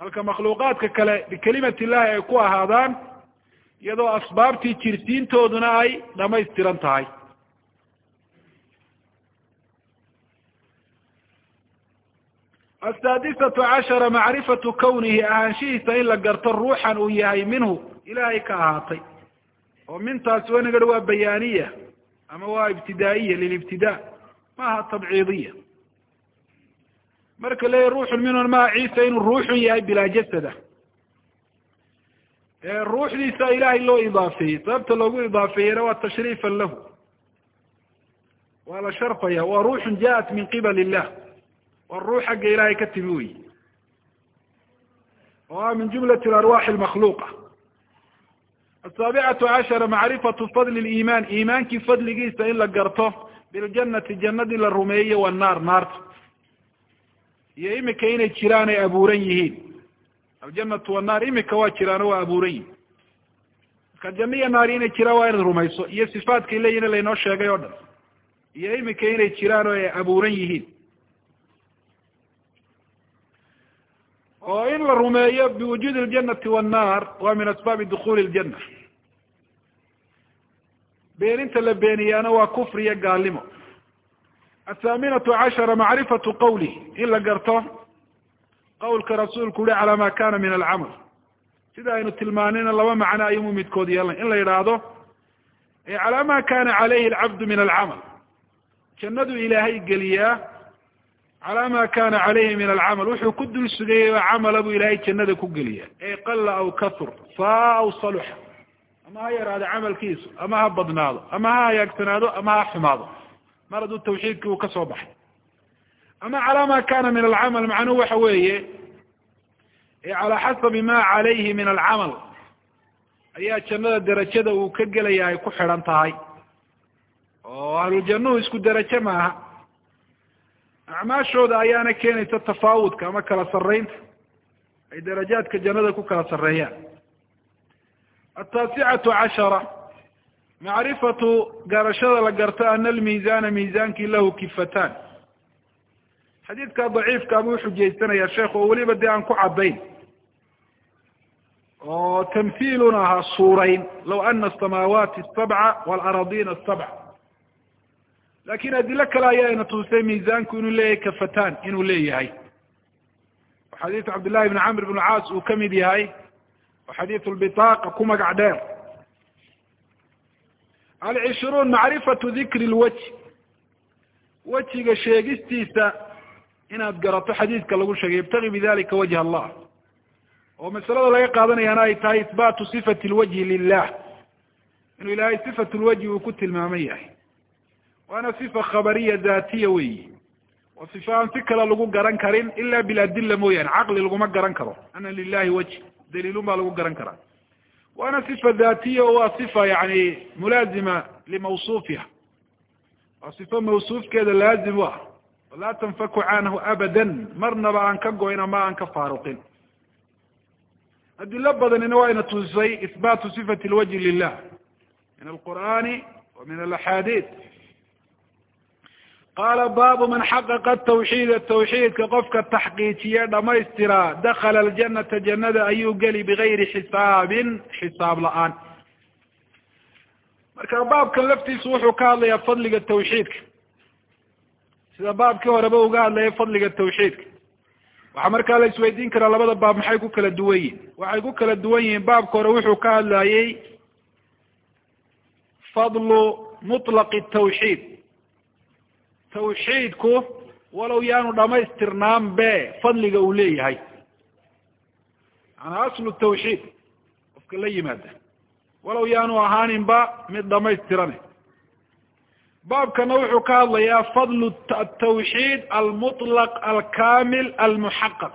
halka makhluuqaadka kale bikelimat illahi ay ku ahaadaan iyadoo asbaabtii jirsiintooduna ay dhamaystiran tahay asaadisatu cashara macrifatu kawnihi ahaanshihiisa in la garto ruuxan uu yahay minhu ilaahay ka ahaatay oo mintaasi wanagadha waa bayaaniya ama waa ibtidaa'iya lilibtidaa maaha tabciidiya marka leeyahy ruuxun minhun maa ciisa inuu ruuxun yahay bilaa jasada ruuxdiisa ilaahay loo idaafeeyey sababta loogu idaafeeyeyna waa tashriifan lahu waa la sharfaya waa ruuxun jaءat min qibal illah waa ruux xagga ilaahay ka timi wey oo ah min jumlat arwaxi lmakhluuqa asaabicatu cashara macrifatu fadli liimaan iimaankii fadligiisa in la garto biljanati jannadii la rumeeyey wanaar naarta. Iyo imika inay jiraan ay abuuran yihiin. Aljanatu wannaar imika waa jiraano waa abuuran yihiin marka janno iyo naari inay jiraan waa inaad rumayso. Iyo sifaadkay leeyihiin laynoo sheegay oo dhan. Iyo imika inay jiraan oo ay abuuran yihiin oo in la rumeeyo biwujuudi aljanati wannaar waa min asbaabi dukuli ljanna beeninta la beeniyaana waa kufri iyo gaalnimo. Athaaminatu cashara macrifatu qawlih in la garto qawlka rasuulku uhi calaa ma kana min alcamal. Sida aynu tilmaanayna laba macno ayumu midkood yeelanay in la yidhaahdo calaa ma kana calayhi alcabdu min alcamal. Jannadu ilaahay geliyaa calaa ma kana calayhi min alcamal wuxuu ku dul sugayay oo camala buu ilaahay jannada ku geliya ee qala aw kahur saa aw saluxa ama ha yaraado camalkiisu ama ha badnaado ama ha hagaagsanaado ama ha xumaado mar hadduu tawxiidkii uu ka soo baxay ama calaa ma kana min alcamal macnuhu waxa weeye calaa xasabi ma calayhi min alcamal ayaa jannada derajada uu ka gelaya ay ku xidhan tahay oo ahluljannuhu isku derajo maaha acmaashooda ayaana keenaysa tafaawudka ama kala sarreynta ay darajaadka jannada ku kala sarreeyaan. Ataasicatu cashara. Macrifatu garashada la garto ana almiizana miizaankii lahu kifatan xadiidka daciifka abuu xujaysanaya sheekh oo weliba dee aan ku caddayn. Oo tamhiilun ahaa suurayn. Law ana asamaawaati asabca waalaradiina asabc laakiin adilo kale ayaa ina tusay miisaanku inuu leeyahay kafatan inuu leeyahay. Oo xadiisu cabdillahi bni camr bn caas uu ka mid yahay. Oo xadiisu lbitaaqa ku magac dheer. Alcishruun macrifatu dikri lwajh wejiga sheegistiisa inaad garato xadiidka lagu sheegay yabtagi bidalika wajh allah. Oo masalada laga qaadanayaana ay tahay isbaatu sifati lwajhi lilah inuu ilahay sifat lwajhi uu ku tilmaaman yahay waana sifa khabariya daatiya weyi oo sifa aan si kale lagu garan karin ila biladila mooyaane caqli laguma garan karo. Ana lilahi wajh daliilun baa lagu garan karaa. Waana sifa daatiya oo waa sifa yani mulaazima limawsuufiha waa sifo mawsuufkeeda laazim u ah. Laa tanfaku canhu abada marnaba aan ka goyn ama aan ka faaruqin. Adilo badanina waa ina tusisay ihbaatu sifati lwajhi lilah min alqur'ani wa min alaxaadiid qaala baabu man xaqaqa tawxiida tawxiidka qofka taxqiijiye dhamaystira dakala aljanata jannada ayuu geli bigayri xisaabin xisaab la'aan marka baabkan laftiisu wuxuu ka hadlayaa fadliga tawxiidka sida baabkii horeba uga hadlayay fadliga tawxiidka waxaa markaa la isweydiin karaa labada baab maxay ku kala duwan yihiin waxay ku kala duwan yihiin baabka hore wuxuu ka hadlayey fadlu mutlaqi tawxiid tawxiidku walow yaanu dhamaystirnaan be fadliga uu leeyahay. Maanaa aslu tawxiid qofka la yimaada. Walow yaanu ahaaninba mid dhamaystirane baabkana wuxuu ka hadlayaa fadlu atawxiid almutlaq alkamil almuxaqaq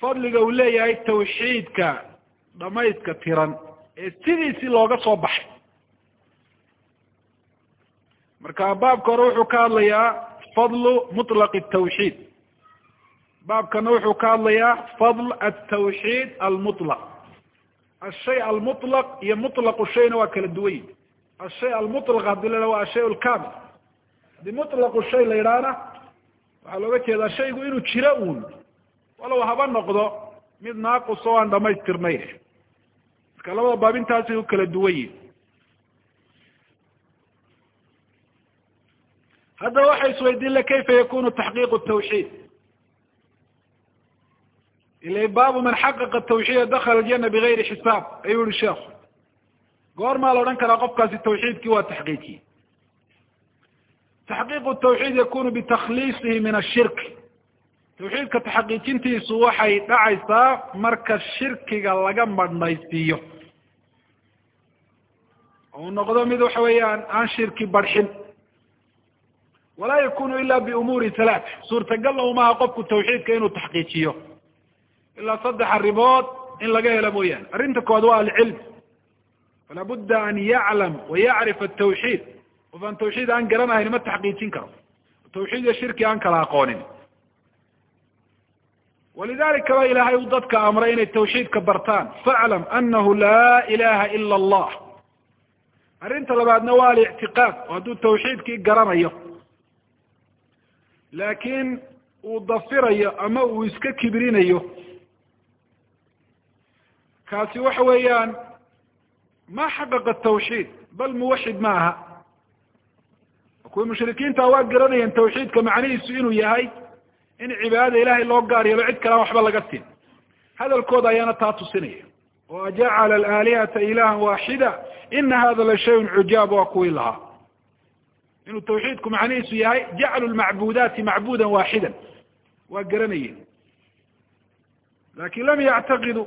fadliga uu leeyahay tawxiidka dhamayska tiran ee sidiisii looga soo baxay marka baabka hore wuxuu ka hadlayaa fadlu mutlaq tawxiid baabkana wuxuu ka hadlayaa fadl atawxiid almutlaq. Ashay almutlaq iyo mutlaqu shayna waa kala duwan yihi ashay almutlaq haddii la waa ashay lkamil haddii mutlaqu shay la yidhaahna waxaa looga jeedaa shaygu inuu jiro uun. Walow haba noqdo mid naaqus oo aan dhamaystirnayn marka labada baab intaasay u kala duwan yihiin haddaba waxa isweydiin le kayfa yakunu taxqiiqu tawxiid. Ila baabu man xaqaqa tawxiida dakala aljana bigayri xisaab ayuu yihi sheekhu goormaa la odhan karaa qofkaasi tawxiidkii waa taxqiijiyey taxqiiqu tawxiid yakunu bitakhliisihi min ashirk tawxiidka taxqiijintiisu waxay dhacaysaa marka shirkiga laga madhnaysiiyo uu noqdo mid waxa weeyaan aan shirki barxin walaa yakunu ila biumuuri halaat suurtagalna umaha qofku tawxiidka inuu taxqiijiyo. Ilaa saddex arrimood in laga helo mooyaane. Arrinta kood waa alcilm. Fala budda an yaclam wa yacrif atawxiid qof aan tawxiid aan garanahayn ma taxqiijin karo. Tawxiid iyo shirki aan kala aqoonin. Walidalika ba ilaahay uu dadka amray inay tawxiidka bartaan. Faclam anahu laa ilaha ila allah. Arrinta labaadna waa alictiqaad oo hadduu tawxiidkii garanayo laakiin uu dafirayo ama uu iska kibrinayo kaasi waxa weeyaan ma xaqaqa tawxiid bal muwaxid ma aha. Kuwii mushrikiinta waa garanayeen tawxiidka macnihiisu inuu yahay in cibaadada ilahay loo gaar yeelo cid kalaan waxba laga siin. Hadalkooda ayaana taa tusinaya. Oo ajacala alaalihata ilahan waaxida ina hada la shayun cujaab waa kuwii lahaa inuu tawxiidku macnihiisu yahay jaclu lmacbudaati macbudan waaxidan. Waa garanayeen. Lakin lam yactaqidu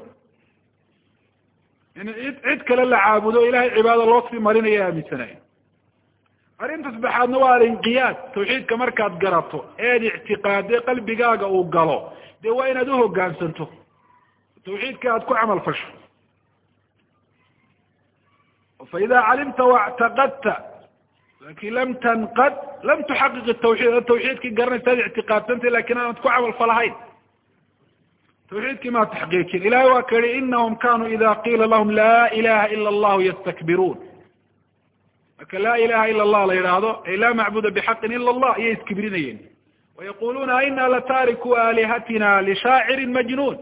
in cid kale la caabudo ilahay cibaada loo sii marinayo aaminsanayo arrinta saddexaadna waa alinqiyaad tawxiidka markaad garato eed ictiqaade qalbigaaga uu galo dee waa inaad uhogaansanto tawxiidka aad ku camal fasho. Fa ida calimta wactaqadta laakiin lam tanqad lam tuxaqiq tawxiid ad tawxiidkii garanaysa ad ictiqaadsantay laakiin aanad ku camal falahayn tawxiidkii maa taxqiijin ilahay waa ka yihi inahum kanuu ida qiila lahum laa ilaha ila allahu yastakbiruun marka laa ilaha ila allah la yidhaahdo ay laa macbuda bixaqin ila allah iyay iskibrinayeen wayaquluuna aina lataariku aalihatina lishaacirin majnuun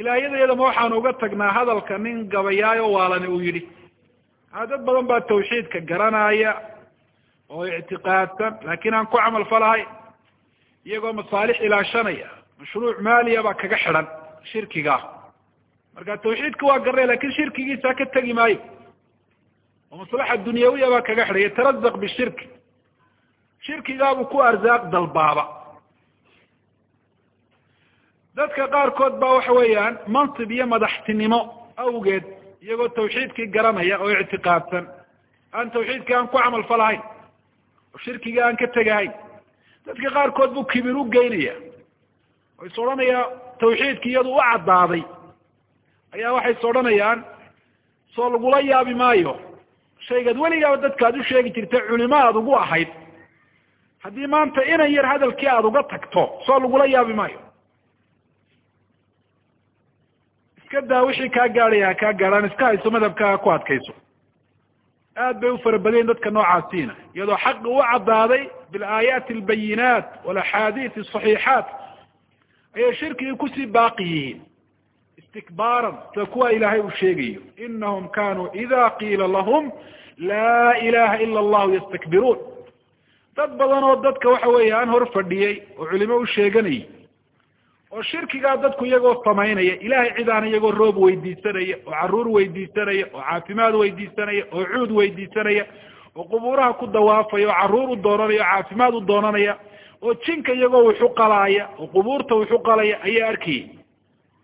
ilaahyadeedama waxaanu uga tagnaa hadalka nin gabayaayo waalani uu yidhi dad badan baa tawxiidka garanaya oo ictiqaadsan laakin aan ku camal falahay iyagoo masaalix ilaashanaya mashruuc maaliya baa kaga xidhan shirkiga. Marka tawxiidka waa garanaya laakiin shirkigiisa ka tegi maayo. Oo maslaxa dunyawiya baa kaga xidhan yatarazaq bishirki. Shirkigaabuu ku arsaaq dalbaaba. Dadka qaarkood ba waxa weeyaan mansib iyo madaxtinimo awgeed iyagoo tawxiidkii garanaya oo ictiqaadsan aan tawxiidkii aan ku camal falahayn shirkigii aan ka tegahayn dadka qaarkood buu kibir u geynaya. Oo is odhanayaa tawxiidki iyadu u caddaaday. Ayaa waxay is odhanayaan soo lagula yaabi maayo. Shaygaad weligaaba dadka ad u sheegi jirtay culimo aada ugu ahayd. Haddii maanta inan yar hadalkii aada uga tagto soo lagula yaabi maayo. Iska daa wixii kaa gaadhaya kaa gaadhaan iska hayso madhabkaaga ku adkayso aad bay u fara badayen dadka noocaasiina iyadoo xaqi u caddaaday bilaayaati albayinaat walaxaadiis asaxiixaat ayay shirkigii ku sii baaqi yihiin istikbaaran sida kuwa ilaahay uu sheegayo. Inahum kanuu ida qiila lahum laa ilaha ila allahu yastakbiruun. Dad badan oo dadka waxa weeye aan hor fadhiyey oo culimo u sheeganayay oo shirkigaa dadku iyagoo samaynaya ilahay cid aan iyagoo roob weydiisanaya oo carruur weydiisanaya oo caafimaad weydiisanaya oo cuud weydiisanaya oo qubuuraha ku dawaafaya oo carruur u doonanaya oo caafimaad u doonanaya oo jinka iyagoo wuxu qalaaya oo qubuurta wuxu qalaya ayaa arkayay.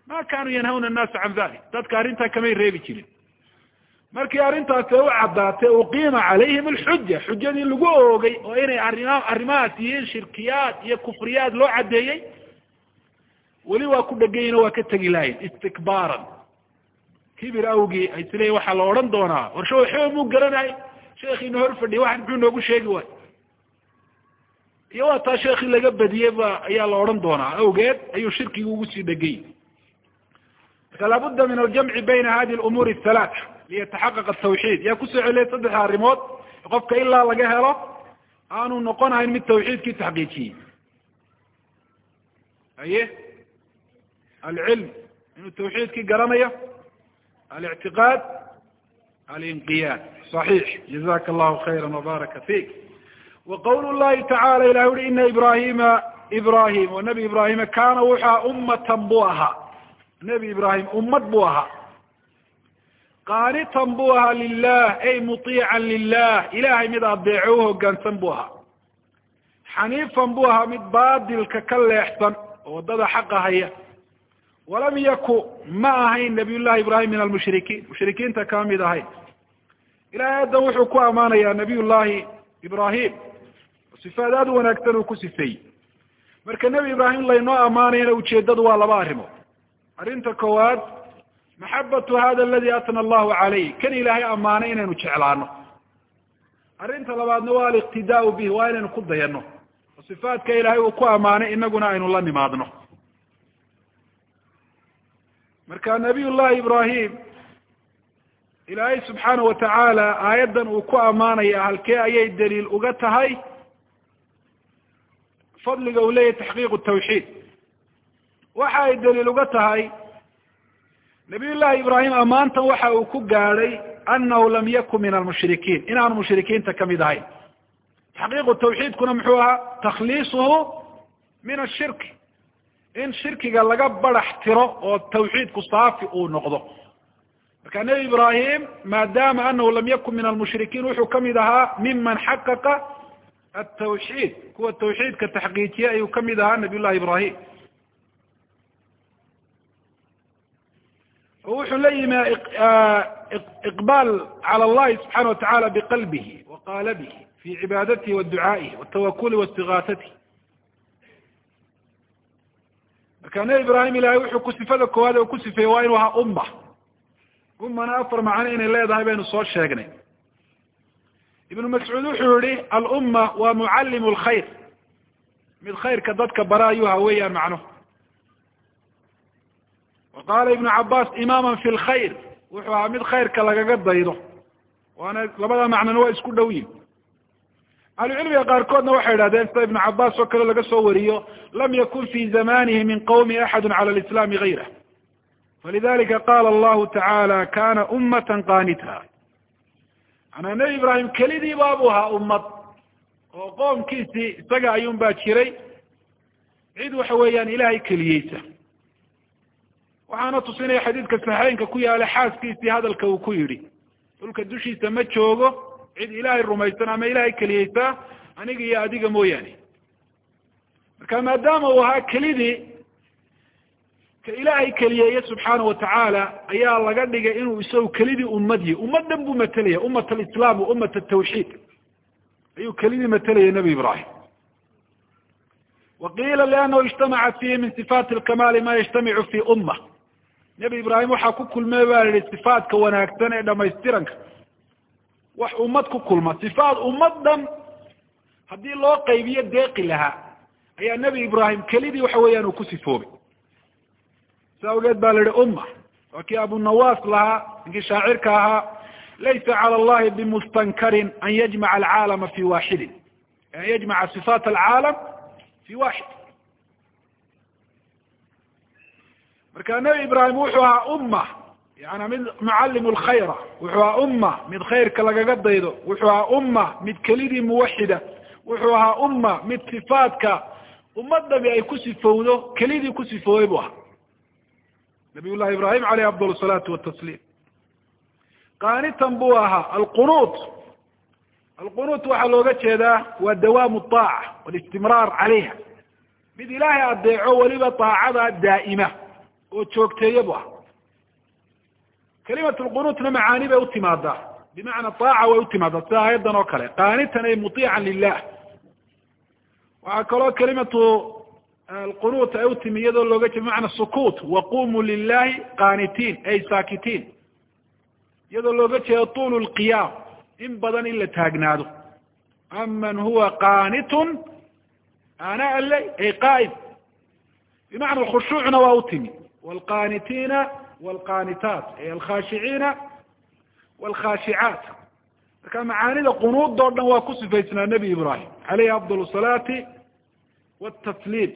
Ma kanuu yanhawna annaasa can dalik dadka arrintaa kamay reebi jirin. Markii arrintaasi u caddaatay uqiima calayhim alxuja xujadii lagu oogay oo inay arima arrimahaas yihiin shirkiyaad iyo kufriyaad loo caddeeyey weli waa ku dhegayin oo waa ka tegi lahayn istikbaaran. Kibir awgii ay isleeyiin waxaa la odhan doonaa? Warsha waxba muu garanahay sheekiina hor fadhiya waxan muxuu noogu sheegi waay. Iyo waa taa sheekii laga badiyey ba ayaa la odhan doonaa. Awgeed ayuu shirkigu ugu sii dhegay marka laabudda min aljamci bayna hadi lumuuri athalaata liyataxaqaq atawxiid yaa ku soo celiyay saddexda arrimood qofka ilaa laga helo aanu noqonahayn mid tawxiidkii taxqiijiyey aye alcilm inuu tawxiidkii garanayo alictiqaad alinqiyaad صaxiix jazaka allahu khayra wbaraka fik wa qawl llahi tacala ilah uhi ina ibrahima ibrahim o nabi ibrahima kana wuxua ummatan buu ahaa nebi ibrahim ummad buu ahaa qaanitan buu ahaa lilah ay muطiican lilah ilahay mid adeeco u hogaansan buu ahaa xaniifan buu ahaa mid baadilka ka leexsan oo waddada xaqa haya walam yaku ma ahayn nabiy llahi ibrahim min almushrikiin. Mushrikiinta kama mid ahayn ilahay haddan wuxuu ku ammaanayaa nabiy llahi ibrahim sifaad aada u wanaagsan uu ku sifeeyey marka nebi ibrahim laynoo ammaanayana ujeedadu waa laba arrimood. Arrinta koowaad maxabatu hada aladi atna allahu calayh kan ilaahay ammaanay inaynu jeclaano arrinta labaadna waa aliqtidaau bih waa inaynu ku dayano oo sifaadka ilaahay uu ku ammaanay inaguna aynu la nimaadno marka nabiy llahi ibrahim ilaahay subxaana watacaala aayaddan uu ku ammaanaya halkee ayay daliil uga tahay? Fadliga uu leeyahy taxqiiqu tawxiid. Waxa ay daliil uga tahay nabiy llahi ibrahim ammaantan waxa uu ku gaadhay anahu lam yakun min almushrikiin. Inaanu mushrikiinta ka mid ahayn. Taxqiiqu tawxiidkuna muxuu ahaa takhliisuhu min ashirki in shirkiga laga barax tiro oo tawxiidku saafi uu noqdo. Marka nebi ibrahim maadaama anahu lam yakun min almushrikiin wuxuu ka mid ahaa miman xaqaqa atawxiid kuwa tawxiidka taxqiijiye ayuu ka mid ahaa nabiy llahi ibrahim oo wuxuu la yimi iqbaal cala allahi subxaana watacala biqalbihi wa qaalabihi fi cibaadatihi wa ducaa'ihi watawakuli waistigaathatihi marka nebi ibrahim ilahay wuxuu ku sifada koowaad oo ku sifeeyey waa inuu ahaa umma. Ummana afar macno inay leedahay baynu soo sheegnay. Ibnu mascuud wuxuu yihi alumma waa mucallimu lkhayr mid khayrka dadka bara ayuu ha weeyaan macnuhu wa qaala ibnu cabaas imaama fi lkhayr wuxuu ahaa mid khayrka lagaga daydo. Waana labada macnona waa isku dhow yihiin ahlucilmiga qaarkoodna waxay idhahdeen sida ibnu cabaas oo kale laga soo wariyo lam yakun fi zamanihi min qawmi axadu cala lislami gayrah falidalika qala allahu tacaala kana ummatan qaanita. Manaa nebi ibrahim kelidii baabuu ahaa ummad oo qoomkiisii isaga ayuun baa jiray. Cid waxa weeyaan ilaahay keliyeysa. Waxaana tusinaya xadiidka saxeynka ku yaalla xaaskiisii hadalka uu ku yidhi dhulka dushiisa ma joogo cid ilaahay rumaysan ama ilaahay keliyeysaa aniga iyo adiga mooyaane. Marka maadaama uu ahaa kelidii ka ilaahay keliyeeye subxaana watacaala ayaa laga dhigay inuu isagu kelidii ummad yihi ummaddan buu matelaya ummat alislaam wa ummat atawxiid ayuu kelidii matelaya nebi ibrahim wa qiila liannahu ijtamaca fiihi min sifaati alkamaali ma yajtamicu fi umma nebi ibraahim waxaa ku kulmay baa la yihi sifaatka wanaagsan ee dhamaystiranka wax ummad ku kulma sifaat ummad dhan haddii loo qaybiyo deeqi lahaa ayaa nebi ibraahim kelidii waxa weeyaan uu ku sifoobay. Sa awgeed baa la yihi umma waa kii abunawas lahaa ninkii shaacirka ahaa laysa cala allahi bimustankarin an yajmaca alcaalama fi waxidin an yajmaca sifaat alcaalam fi waxid marka nebi ibraahim wuxuu ahaa umma yana mid mucallim lkhayra wuxuu ahaa umma mid khayrka lagaga daydo wuxuu ahaa umma mid kelidii muwaxida wuxuu ahaa umma mid sifaadka. Ummadami ay ku sifowdo kelidii ku sifoowey buu ahaa. Nabiy llahi ibrahim aleyh afdal salaatu watasliim qaanitan buu ahaa alqunuut. Alqunuut waxaa looga jeedaa waa dawaamu aaca walistimraar calayha. Mid ilaahay adeeco weliba aacada daa'ima oo joogteeya bu ah kalimat lqunuutna macaani bay utimaadaa bimacna aaca way utimaadaa sida aayaddan oo kale qaanitan ay muiican lilah waxaa kaloo kalimatu alqunuut ay utimi iyadoo looga jeeda bimacna sukuut waqumuu lilahi qaanitiin ay saakitiin iyadoo looga jeedo tuulu lqiyaam in badan in la taagnaado aman huwa qaanitun ana aley ay qaa'im bimacna khushuucna waa utimi wlqanitina wlqanitaat ay alkhashiciina wlkhashicaat marka macaanida qunuud oo dhan waa ku sifaysnaa nebi ibrahim alayhi afdal salaati wtasliim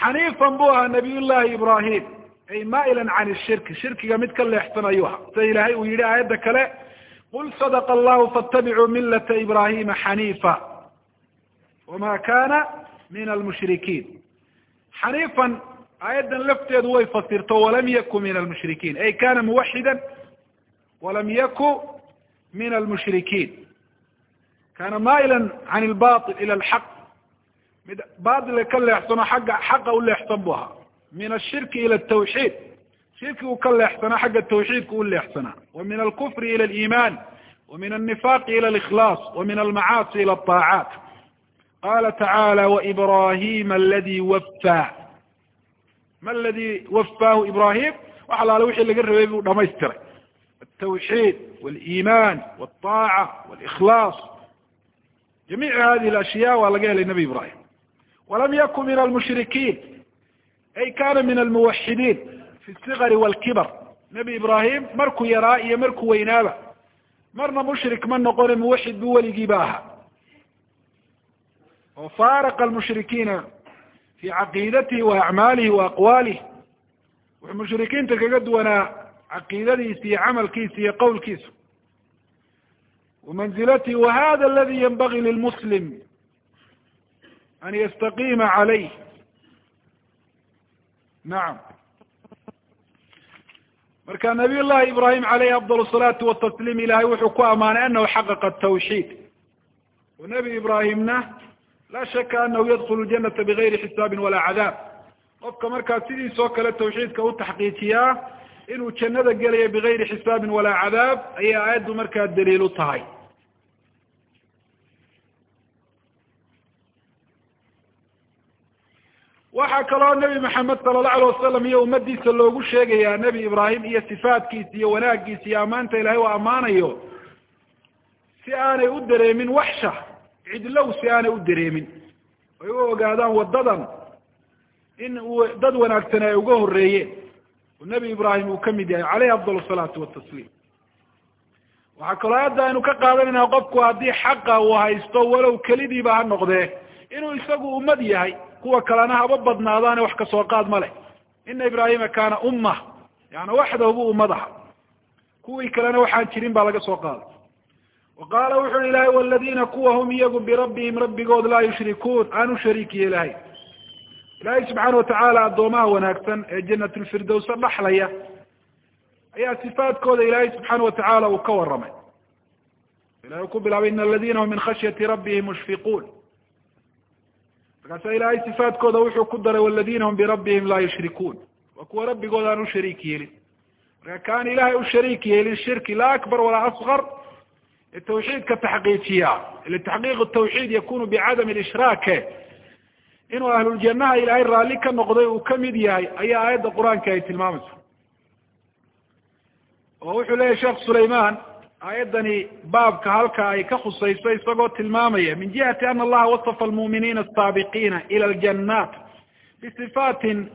xaniifan buu ahaa nabiy llahi ibrahim ay ma'ilan can shirki shirkiga mid ka leexsan ayuu ahaa sida ilaahay uu yihi aayadda kale qul sadaqa allahu faاtabicuu milata ibrahima xaniifa wama kana min almushrikiin. Xaniifan aayaddan lafteedu way fasirto walam yaku min almushrikiin. Ay kana muwaxida walam yaku min almushrikiin. Kana maila can lbail ila alxaq mid baila ka leexsano xagga xaqa u leexsan bu ahaa. Min ashirki ila tawxiid shirkigu ka leexsanaa xagga tawxiidka u leexsanaa wa min alkufri ila aliman wa min alnifaqi ila alikhlaas. Wa min almacaasi ila alطaacaat qala tacaala waibrahima aladii waffaa ma aladii waffaahu ibrahim wax alaale wixii laga rabay buu dhamaystiray altawxiid waliman walطaaca walikhlaas jamiic hadihi alashya waa laga helay nebi ibrahim walam yakun min almushrikiin ay kana min almuwaxidiin fi اsigari walkibar nebi ibrahim markuu yaraa iyo markuu weynaaba marna mushrik ma noqone muwaxid buu weligii ba ahaa faaraqa almushrikiina fi caqiidatihi wa acmaalihi wa aqwaalihi wuxuu mushrikiinta kaga duwanaa caqiidadiisa iyo camalkiisa iyo qowlkiisa wamanzilatihi wahada aladi yanbagi lilmuslim an yastaqiima calayh nacam marka nabiy llahi ibrahim alayhi afdal salaatu watasliim ilahay wuxuu ku amaanay anahu xaqaqa tawxiid wa nebi ibraahimna laa shaka anahu yadkulu ljanata bigayri xisaabin walaa cadaab. Qofka markaa sidiisoo kale tawxiidka u taxqiijiyaa inuu jannada gelayo bigayri xisaabin walaa cadaab ayay aayaddu markaa daliil u tahay. Waxaa kaloo nebi maxamed sala allahu alay wasalam iyo ummadiisa loogu sheegayaa nebi ibraahim iyo sifaatkiisa iyo wanaagiisa iyo ammaanta ilahay u ammaanayo si aanay u dareemin waxsha cidlow si aanay u dareemin. Ay u ogaadaan waddadan in uu dad wanaagsan ay uga horreeyeen. Oo nebi ibraahim uu ka mid yahay caleyhi afdal asalaatu watasliim waxaa kaloo aadda aynu ka qaadanayna qofku haddii xaqa uu haysto walow kelidiiba ha noqdee inuu isagu ummad yahay kuwa kalena haba badnaadaane wax ka soo qaad ma leh. Ina ibraahima kaana umma yani waxdahu bu ummad aha. Kuwii kalena waxaan jirin baa laga soo qaaday qaala wuxu uhi ilahay waladina kuwa hum iyagu birabbihim rabbigood laa yushrikuun aan u shariik yeelahay ilaahay subxaana watacaala addoomaha wanaagsan ee janatulfirdowsa dhaxlaya ayaa sifaadkooda ilaahay subxaana watacaala uu ka waramay ilahay uu ku bilaabay ina aladina hum min khashyati rabbihim mushfiquun markaasa ilaahay sifaadkooda wuxuu ku daray waladina hum birabbihim laa yushrikuun waa kuwa rabbigood aan u yeelin marka kaan ilaahay u shariik yeelin shirki laa akbar walaa asqar tawxiidka taxqiijiya ila taxqiiq tawxiid yakunu bicadami lishraake inuu ahluljanaha ilaahay raalli ka noqday uu ka mid yahay ayaa aayadda qur'aanka ay tilmaamaysa oo wuxuu leeyahy sheekh sulayman aayaddani baabka halka ay ka khusayso isagoo tilmaamaya min jihati ana allaha wasafa almu'miniina asaabiqiina ila aljanat bisifaatin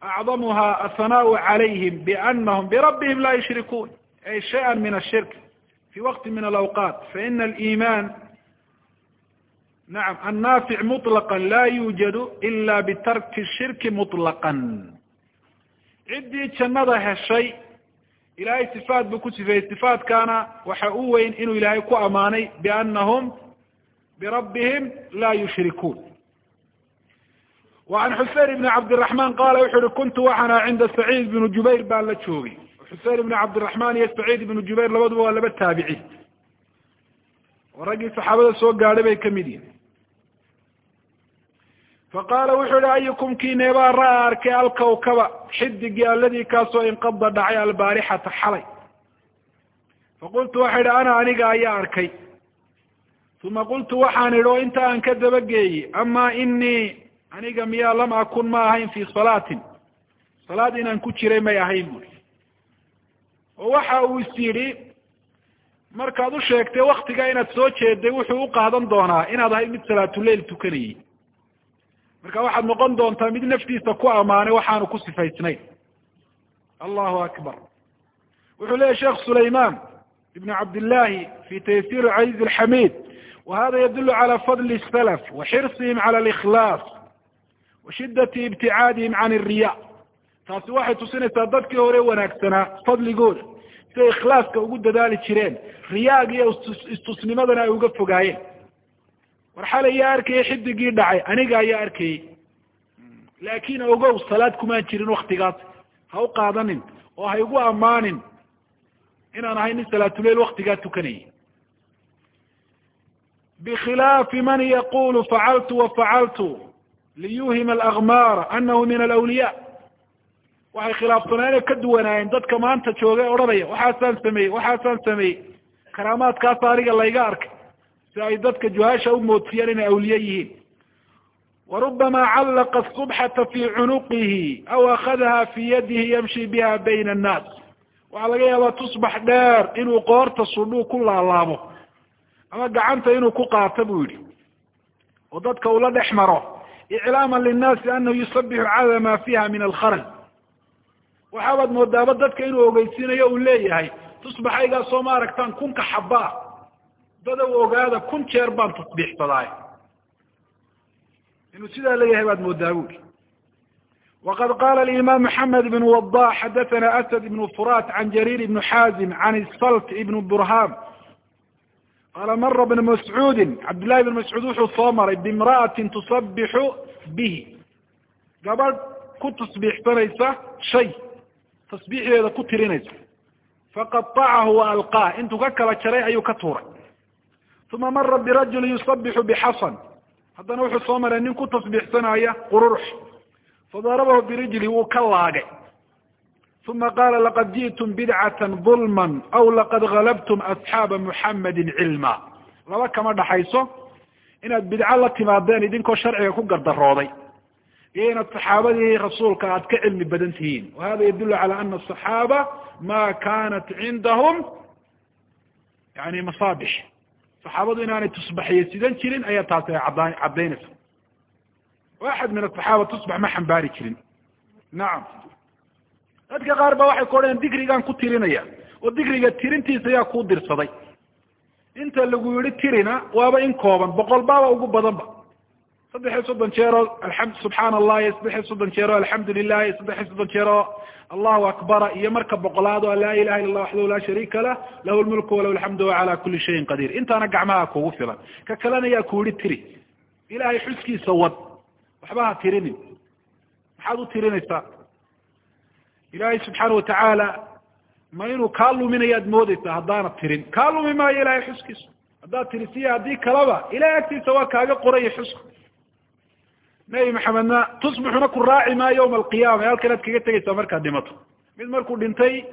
acdamuha athanaau calayhim bianahum birabbihim laa yushrikuun ay shaya min fi waqti min alawqat faina aliiman nacam annaafic muطlaqa la yuujadu ila bitarki shirki muطlaqan ciddii jannada heshay ilaahay sifaat buu ku sifeeyey sifaatkaana waxa u weyn inuu ilaahay ku amaanay bianahum birabbihim laa yushrikuun wa can xusein ibni cabdiraxmaan qaala wuxu uhi kuntu waxaana cinda saciid ibnu jubayr baan la joogay xusein ibni cabdiraxmaan iyo saciid ibnu jubayr labaduba waa laba taabici. Oo raggii saxaabada soo gaadhay bay ka mid yihiin faqaala wuxuu yihi ayukum kii neebaa ra'a arkay alkawkaba xidigii alladii kaasoo inqada dhacay albaarixata xalay. Faqultu waxa idhi ana aniga ayaa arkay. Uma qultu waxaan idhi oo inta aan ka dabageeyey ama inii aniga miyaa lam akun ma ahayn fi salaatin. Salaad inaan ku jiray may ahayn buri oo waxa uu is yidhi markaad u sheegtay waktiga inaad soo jeeday wuxuu u qaadan doonaa inaad ahayd mid salaatuleil tukanayey marka waxaad noqon doontaa mid naftiisa ku amaanay waxaanu ku sifaysnayn allahu akbar. Wuxuu leyahy sheekh sulayman ibn cabdillahi fi taysir caziz alxamid wa hada yadulu cala fadli salaf wa xirsihim cala alikhlaas wa shidati ibticaadihim can alriya taasi waxay tusinaysaa dadkii hore wanaagsanaa fadligooda siday ikhlaaska ugu dadaali jireen riyaaga iyo istusnimadana ay uga fogaayeen war xalay yaa arkayay xidigii dhacay aniga ayaa arkayey laakin ogow salaad kumaan jirin waktigaas ha u qaadanin oo ha igu ammaanin inaan ahay nin salaatuleil waktigaa tukanayay bikhilaafi man yaqulu facaltu wafacaltu liyuhima alakmaara anahu min alawliya waxay khilaafsanaayeen oo ka duwanaayeen dadka maanta jooga odhanaya waxaasaan sameeyey waxaasaan sameeyey. Karaamaadkaasa aniga layga arkay si ay dadka juhaasha u moodsiiyaan inay awliye yihiin. Warubama callaqa asubxata fi cunuqihi aw akhadaha fi yadihi yamshi biha bayna annaas. Waxaa laga yaabaa tusbax dheer inuu qoorta sudhuu ku laalaabo ama gacanta inuu ku qaato buu yihi oo dadka ula dhex maro iclaama linnaasi anahu yusabixu cada ma fiha min alkharl waxaabaad moodaaba dadka inuu ogeysiinayo uu leeyahay tusbaxaygaa soo ma aragtaan kunka xaba ah dadow ogaada kun jeer baan tasbiixsadaay inuu sidaa leeyahay baad moodaa buri waqad qaala alimaam maxamed ibn wadax xadathana asad ibn furat can jariir ibn xaazim can salt ibn burham. Qaala mara bn mascuudin cabdillahi bn mascuud wuxuu soo maray bimra'atin tusabixu bihi. Gabadh ku tasbiixsanaysa shay tasbiixdeeda ku tirinaysa faqaطacahu wa alqaah intuu ka kala jaray ayuu ka tuuray. Uma mara birajuli yusabixu bixasan haddana wuxuu soo maray nin ku tasbiixsanaya qururux fadarabahu birijli wuu ka laagay. Uma qaala laqad ji'tum bidcata dulma aw laqad galabtum asxaaba muxammadin cilma. Laba kama dhaxayso inaad bidco la timaadeen idinkoo sharciga ku gardarooday iyo inaad saxaabadii rasuulka aad ka cilmi badan tihiin. Wahada yadulu cala ana asaxaaba ma kanat cindahum yani masaabix. Saxaabadu inaanay tusbaxiyo sidan jirin ayaa taasi ay cadda caddaynaysa axad min asaxaaba tusbax ma xambaari jirin. Nacam dadka qaar ba waxay ku odhayaan digrigaan ku tirinaya. Oo digriga tirintiisa ayaa kuu dirsaday. Inta lagu yihi tirina waaba in kooban boqol baaba ugu badanba saddex iyo soddon jeeroo aam subxaana allah iyo soddon jeeroo alxamdu lilah iyo soddon jeeroo allahu akbara iyo marka boqolaad oo laa ilaha illa allah waxdahu laa shariika lah lahu lmulku walahu alxamdu wacala kuli shayin qadiir intaana gacmaha kugu filan. Ka kalena yaa ku yihi tiri. Ilahay xuskiisa wad. Waxba ha tirinin. Maxaad u tirinaysaa? Ilaahay subxaana watacaala ma inuu kaa luminayaad moodeysaa haddaanad tirin. Kaa lumi maayo ilahay xuskiisa haddaad tirisiya haddii kaleba ilahay agtiisa waa kaaga qoraya xusku nebi maxamedna tusbixuna ku raaci maayo yawma alqiyama halkanaad kaga tegaysaa markaad dhimato. Mid markuu dhintay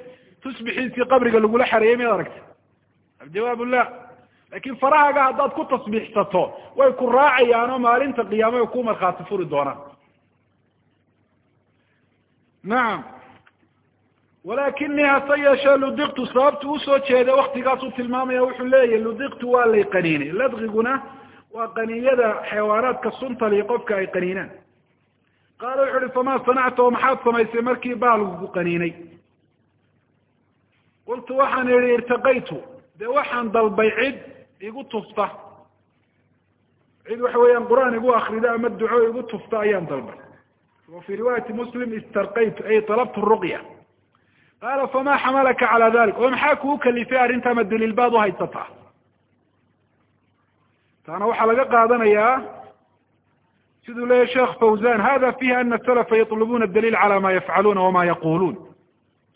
tusbixiisii qabriga lagula xareeyey miyaad aragtay aljawaab la laakin farahaaga haddaad ku tasbiixsato way ku raacayaan oo maalinta qiyaama ay ku markhaati furi doonaan. Nacam walakinii hase yeeshee ludiqtu sababtu u soo jeeda waktigaasuu tilmaamaya wuxuu leeyahy ludiqtu waa lay qaniinay ladqiguna waa qaniinyada xayawaanaadka suntali qofka ay qaniinaan. Qaala wuxu uhi famaa sanacta oo maxaad samaysay markii baalgu qaniinay? Qultu waxaan idhi irtaqaytu. Dee waxaan dalbay cid igu tufta. Cid waxa weeyaan qur'aan igu akrida ama duco igu tufta ayaan dalbay. Wa fii riwaayati muslim istarqaytu ay talabtu ruqya. Qaala famaa xamalaka calaa dalik oo maxaa kugu kalifay arrintaa ma daliil baad uhaysataa taana waxaa laga qaadanayaa siduu leeyahy sheekh fawzan hada fihi ana salafa yatlubuna daliil cala ma yafcaluuna wama yaquluun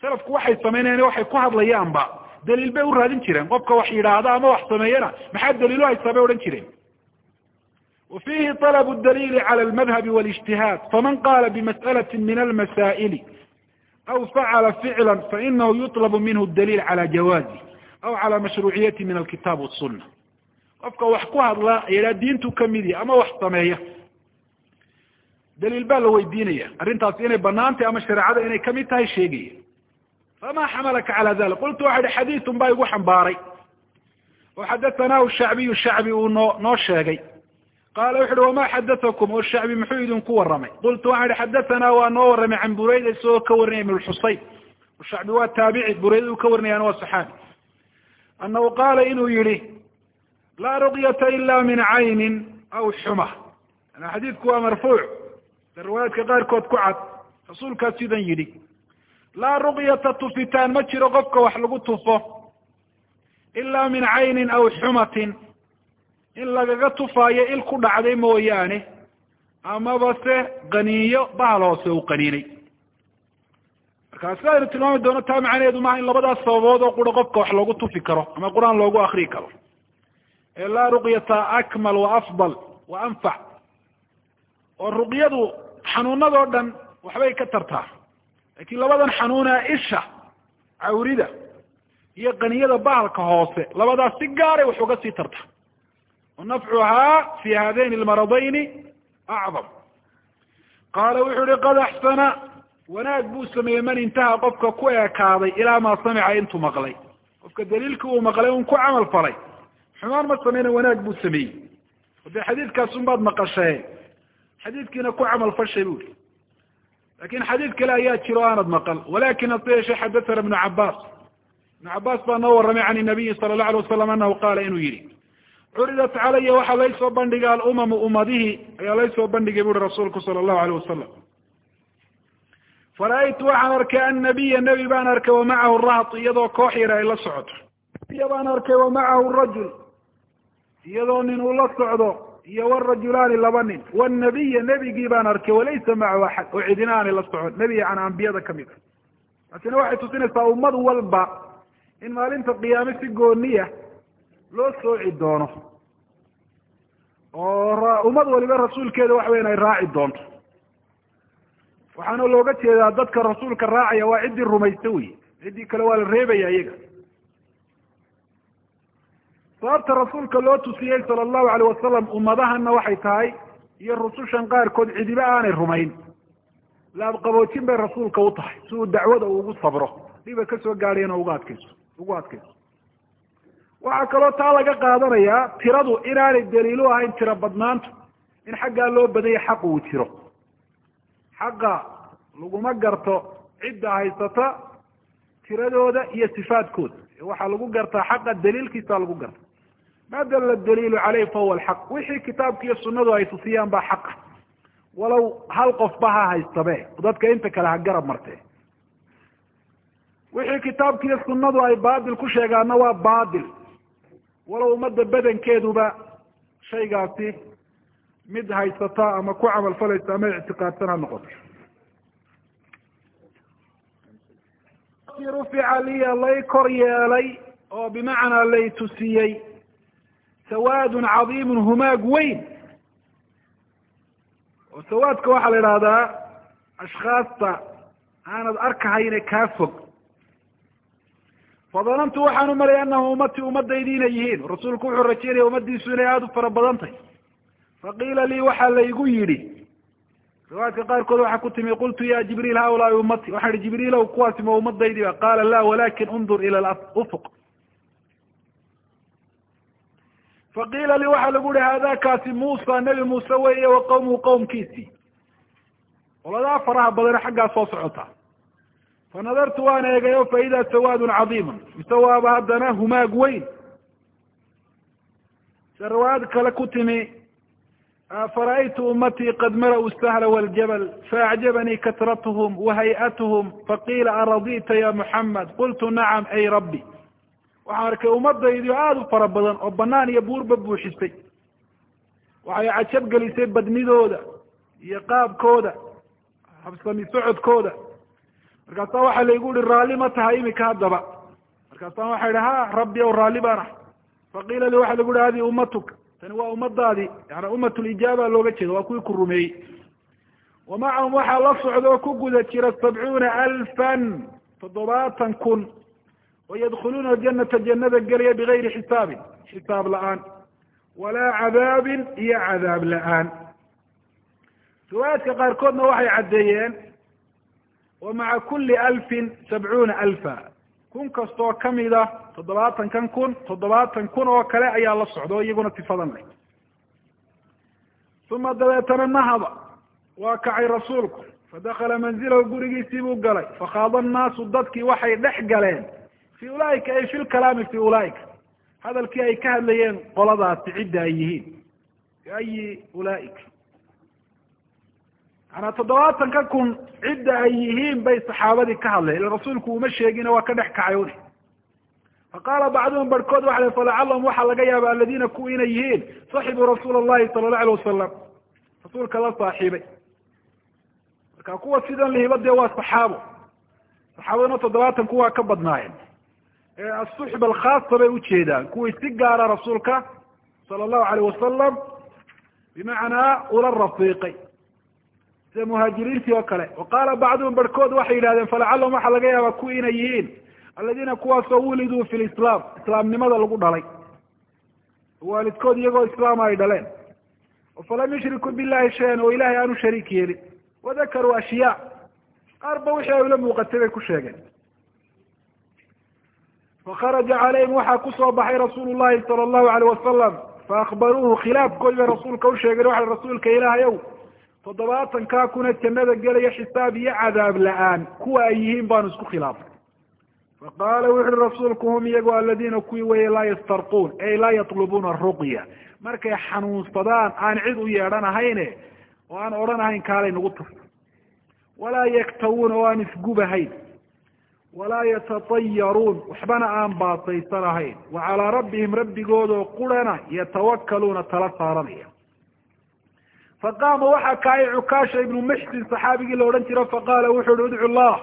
salafku waxay samaynayan waxay ku hadlayaanba. Daliil bay u raadin jireen. Qofka wax yidhaahda ama wax sameeyana maxaa daliilu haysaa bay odhan jireen. Wa fihi طalb dalili cala almadhabi walijtihaad. Faman qala bimas'alati min almasaa'ili aw facala ficla fainahu yuطlb minhu daliil cala jawaazi aw cala mashruuciyati min alkitab wasuna qofka wax ku hadla yidhaha diintu ka mid yahi ama wax sameeya. Daliil baa la weydiinaya arrintaas inay banaantay ama shareecada inay ka mid tahay sheegaya. Fama xamalaka cala dalik qultu waxa ihi xadiiun baa igu xambaaray. Oo xadathanahu shacbiyu shacbi uu noo noo sheegay. Qaala wuxu uhi wama xadatakum oo shacbi muxuu idinku warramay. Qultu waxaan ihi xadathana waa noo warramay can burayda isagoo ka warinaya ibn xusayn. Shacbi waa taabici burayda uu ka warinayana waa saxaabi. Annahu qaala inuu yihi laa ruqyata ila min caynin aw xuma ana xadiidku waa marfuuc. Da riwaayaadka qaarkood ku cad. Rasuulkaas sidan yidhi laa ruqyata tufitaan ma jiro qofka wax lagu tufo ila min caynin aw xumatin. In lagaga tufaayo il ku dhacday mooyaane amaba se qaniinyo bahal hoose uu qaniinay. Markaa sida aynu tilmaami doono taa macnaheedu maaha in labadaas sababood oo qura qofka wax loogu tufi karo ama qur'aan loogu akriyi karo ee laa ruqyata akmal wa afdal wa anfac. Oo ruqyadu xanuunadoo dhan waxbay ka tartaa. Laakiin labadan xanuuna isha cawrida iyo qaniyada bahalka hoose labadaas si gaaray wax uga sii tarta. Wa nafcuhaa fi haadayni almaradayni acdam. Qaala wuxuu ihi qad axsana. Wanaag buu sameeyey man intaha qofka ku eekaaday ilaa maa samica intuu maqlay. Qofka daliilkii uu maqlay un ku camal falay xumaan ma sameyna wanaag buu sameeyey. O dee xadiidkaas un baad maqashee xadiidkiina ku camal fashay bu i laakiin xadiid kale ayaa jiro aanad maqal. Walakin hase yeeshee xadathana ibnu cabaas ibnu cabaas baa noo warramay can inabiyi sala allahu alay wasalam anahu qaala inuu yihi curidat calaya waxaa laysoo bandhigay alumamu ummadihi ayaa laysoo bandhigay bu uhi rasuulku sala allahu alayh wasalam fara-aytu waxaan arkay annabiya nebi baan arkay wa macahu rahat iyadoo koox yar ay la socoto. Iya baan arkay wa macahu rajul iyadoo nin uu la socdo iyo warajulaani laba nin wanabiya nebigii baan arkay walaysa macahu axad oo cidina aanay la socon. Nebi can ambiyada ka mid a taasina waxay tusinaysaa ummad walba in maalinta qiyaame si gooniya loo sooci doono. Oo ummad waliba rasuulkeeda waxa weyan ay raaci doonto. Waxaana looga jeedaa dadka rasuulka raacaya waa ciddii rumaysta wey ciddii kale waa la reebaya iyaga sababta rasuulka loo tusiyey sala allahu alayh wasalam ummadahana waxay tahay iyo rusushan qaarkood cidiba aanay rumayn. Laabqaboojin bay rasuulka u tahay si uu dacwada ugu sabro. Dhiba ka soo gaadhayana uga adkayso ugu adkayso. Waxaa kaloo taa laga qaadanayaa tiradu inaanay daliilu ahayn tiro badnaantu in xaggaa loo badanya xaq uu jiro. Xaqa laguma garto cidda haysata tiradooda iyo sifaadkooda. Waxaa lagu gartaa xaqa daliilkiisa lagu garta ma dalla daliilu caleyh fahuwa alxaq wixii kitaabka iyo sunadu ay tusiyaan baa xaqa walow hal qofba ha haystabe dadka inta kale ha garab martee wixii kitaabka iyo sunadu ay baatil ku sheegaanna waa baatil walow ummadda badankeeduba shaygaasi mid haysata ama ku camal falaysa ama ictiqaadsan ha noqoto rufica liya lay kor yeelay oo bimacnaa lay tusiyey sawaadun cadiimun humaag weyn. oo sawaadka waxaa la idhahdaa ashkhaasta aanad arkahayne kaa fog. fadanantu waxaan u malay anahu ummati ummadaydi inay yihiin. rasuulku wuxuu rajeynaya ummadiisu inay aada u fara badan tahy faqiila lii waxaa laygu yidhi. riwaayadka qaarkood waxaa ku timi qultu ya jibriil haulaai ummati. waxaan ihi jibriilow kuwaasi ma ummadaydiba qaala la walakin undur ila ufuq faqiila lii waxaa lagu yihi haadakaasi muusa nebi muuse weeye wa qawmuhu qowmkiisii qoladaa faraha badane xaggaa soo socota. Fa nadartu waan eegay o fa idaa sawaadun cadiima mise waaba haddana humaag weyn. Se riwaayad kale ku timi fara'aytu ummatii qad mala-u sahla waljabal faacjabanii katratuhum wahay'atuhum faqiila aradita ya muxamed qultu nacam ay rabbi waxaan arkay ummadaydi oo aada u fara badan oo banaan iyo buurba buuxisay. Waxay cajab gelisay badnidooda iyo qaabkooda habsami socodkooda. Markaasaa waxaa laygu yihi raalli ma tahay imika haddaba. Markaasaan waxaa idhi ha rabbi ow raalli baan ah. Faqiila li waxa lagu yihi hadihi ummatuka tani waa ummadaadii yani ummat lijaaba looga jeeda waa kuwii ku rumeeyey. Wa macahum waxaa la socda oo ku guda jira sabcuuna alfan toddobaatan kun oo yadkhuluuna aljanata jannada gelaya bigayri xisaabin xisaab la'aan walaa cadaabin iyo cadaab la'aan riwaayaadka qaarkoodna waxay caddeeyeen wa maca kuli alfin sabcuuna alfa kun kastoo kamida toddobaatan kan kun toddobaatan kun oo kale ayaa la socda oo iyaguna sifadan leh uma dabeetana nahada waa kacay rasuulku fadakala manzilahu gurigiisii buu galay fakhaada annaasu dadkii waxay dhex galeen fi ulaaika ay fi lkalaami fi ulaaika hadalkii ay ka hadlayeen qoladaasi cidda ay yihiin fi ayi ulaaika maanaa toddobaatanka kun cidda ay yihiin bay saxaabadii ka hadleen ila rasuulku uma sheegin waa ka dhex kacay un faqaala bacduhum barhkood waxa falacalahum waxaa laga yaaba aladiina kuwa inay yihiin saxibuu rasuula allahi sala allahu alah wasalam rasuulka la saaxiibay marka kuwa sidan lihiba dee waa saxaabo saxaabaduna toddobaatanku waa ka badnaayeen asuxba alkhaasa bay ujeedaan kuwii si gaara rasuulka sala allahu alayh wasalam bimacnaa ula rafiiqay. Sida muhaajiriintii oo kale. Wa qaala bacduhum barhkood waxay yidhahdeen falacalahum waxaa laga yaabaa kuwa inay yihiin aladiina kuwaasoo wuliduu fi lislaam islaamnimada lagu dhalay. Waalidkood iyagoo islaama ay dhaleen. Falam yushrikuu billahi shayan oo ilahay aanu shariik yeelin. Wadakaruu ashyaa. Qaarba wixii ay ula muuqatay bay ku sheegeen fakharaja calayhim waxaa ku soo baxay rasuulu llahi sala allahu alayh wasalam faakbaruuhu khilaafkoodi bay rasuulka usheegeen waxa rasuulka ilaahay ow toddobaatankaa kuna jannada gelaya xisaab iyo cadaab la'aan kuwa ay yihiin baanu isku khilaafay faqaala wuxu uhi rasuulku hum iyagu aladiina kuwii weye laa yastarquun ay laa yatlubuuna ruqya markay xanuunsadaan aan cid u yeedhanahayne oo aan odhanahayn kaalay nagu tufta walaa yaktawuuna oo aan isgubahayn walaa yatatayaruun waxbana aan baasaysanahayn wa calaa rabbihim rabbigoodoo qurana yatawakkaluuna tala saaranaya. Faqaama waxaa kacay cukaasha ibnu muxsin saxaabigii la odhan jiro faqaala wuxu uhi udcu llah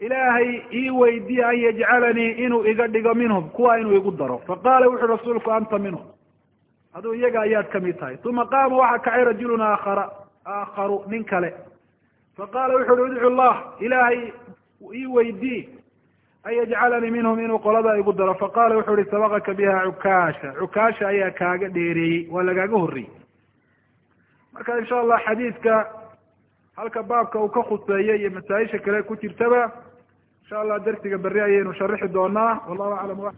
ilaahay ii weydiye an yajcalanii inuu iga dhigo minhum kuwa inuu igu daro. Faqaala wuxu rasuulku anta minhum. Aduu iyaga ayaad ka mid tahay. Uma qaama waxaa kacay rajulun aakhara aakharu nin kale. Faqaala wuxu uhi udcu llah ilaahay ii weydii an yajcalanii minhum inuu qolada igu daro. Faqala wuxu uhi sabaqaka biha cukaasha. Cukaasha ayaa kaaga dheereeyey waa lagaaga horreeyey. Marka insha allah xadiidka halka baabka uu ka khuseeyey iyo masaa-isha kale ku jirtaba insha allah darsiga berri ayaynu sharixi doonaa. Wallahu aclam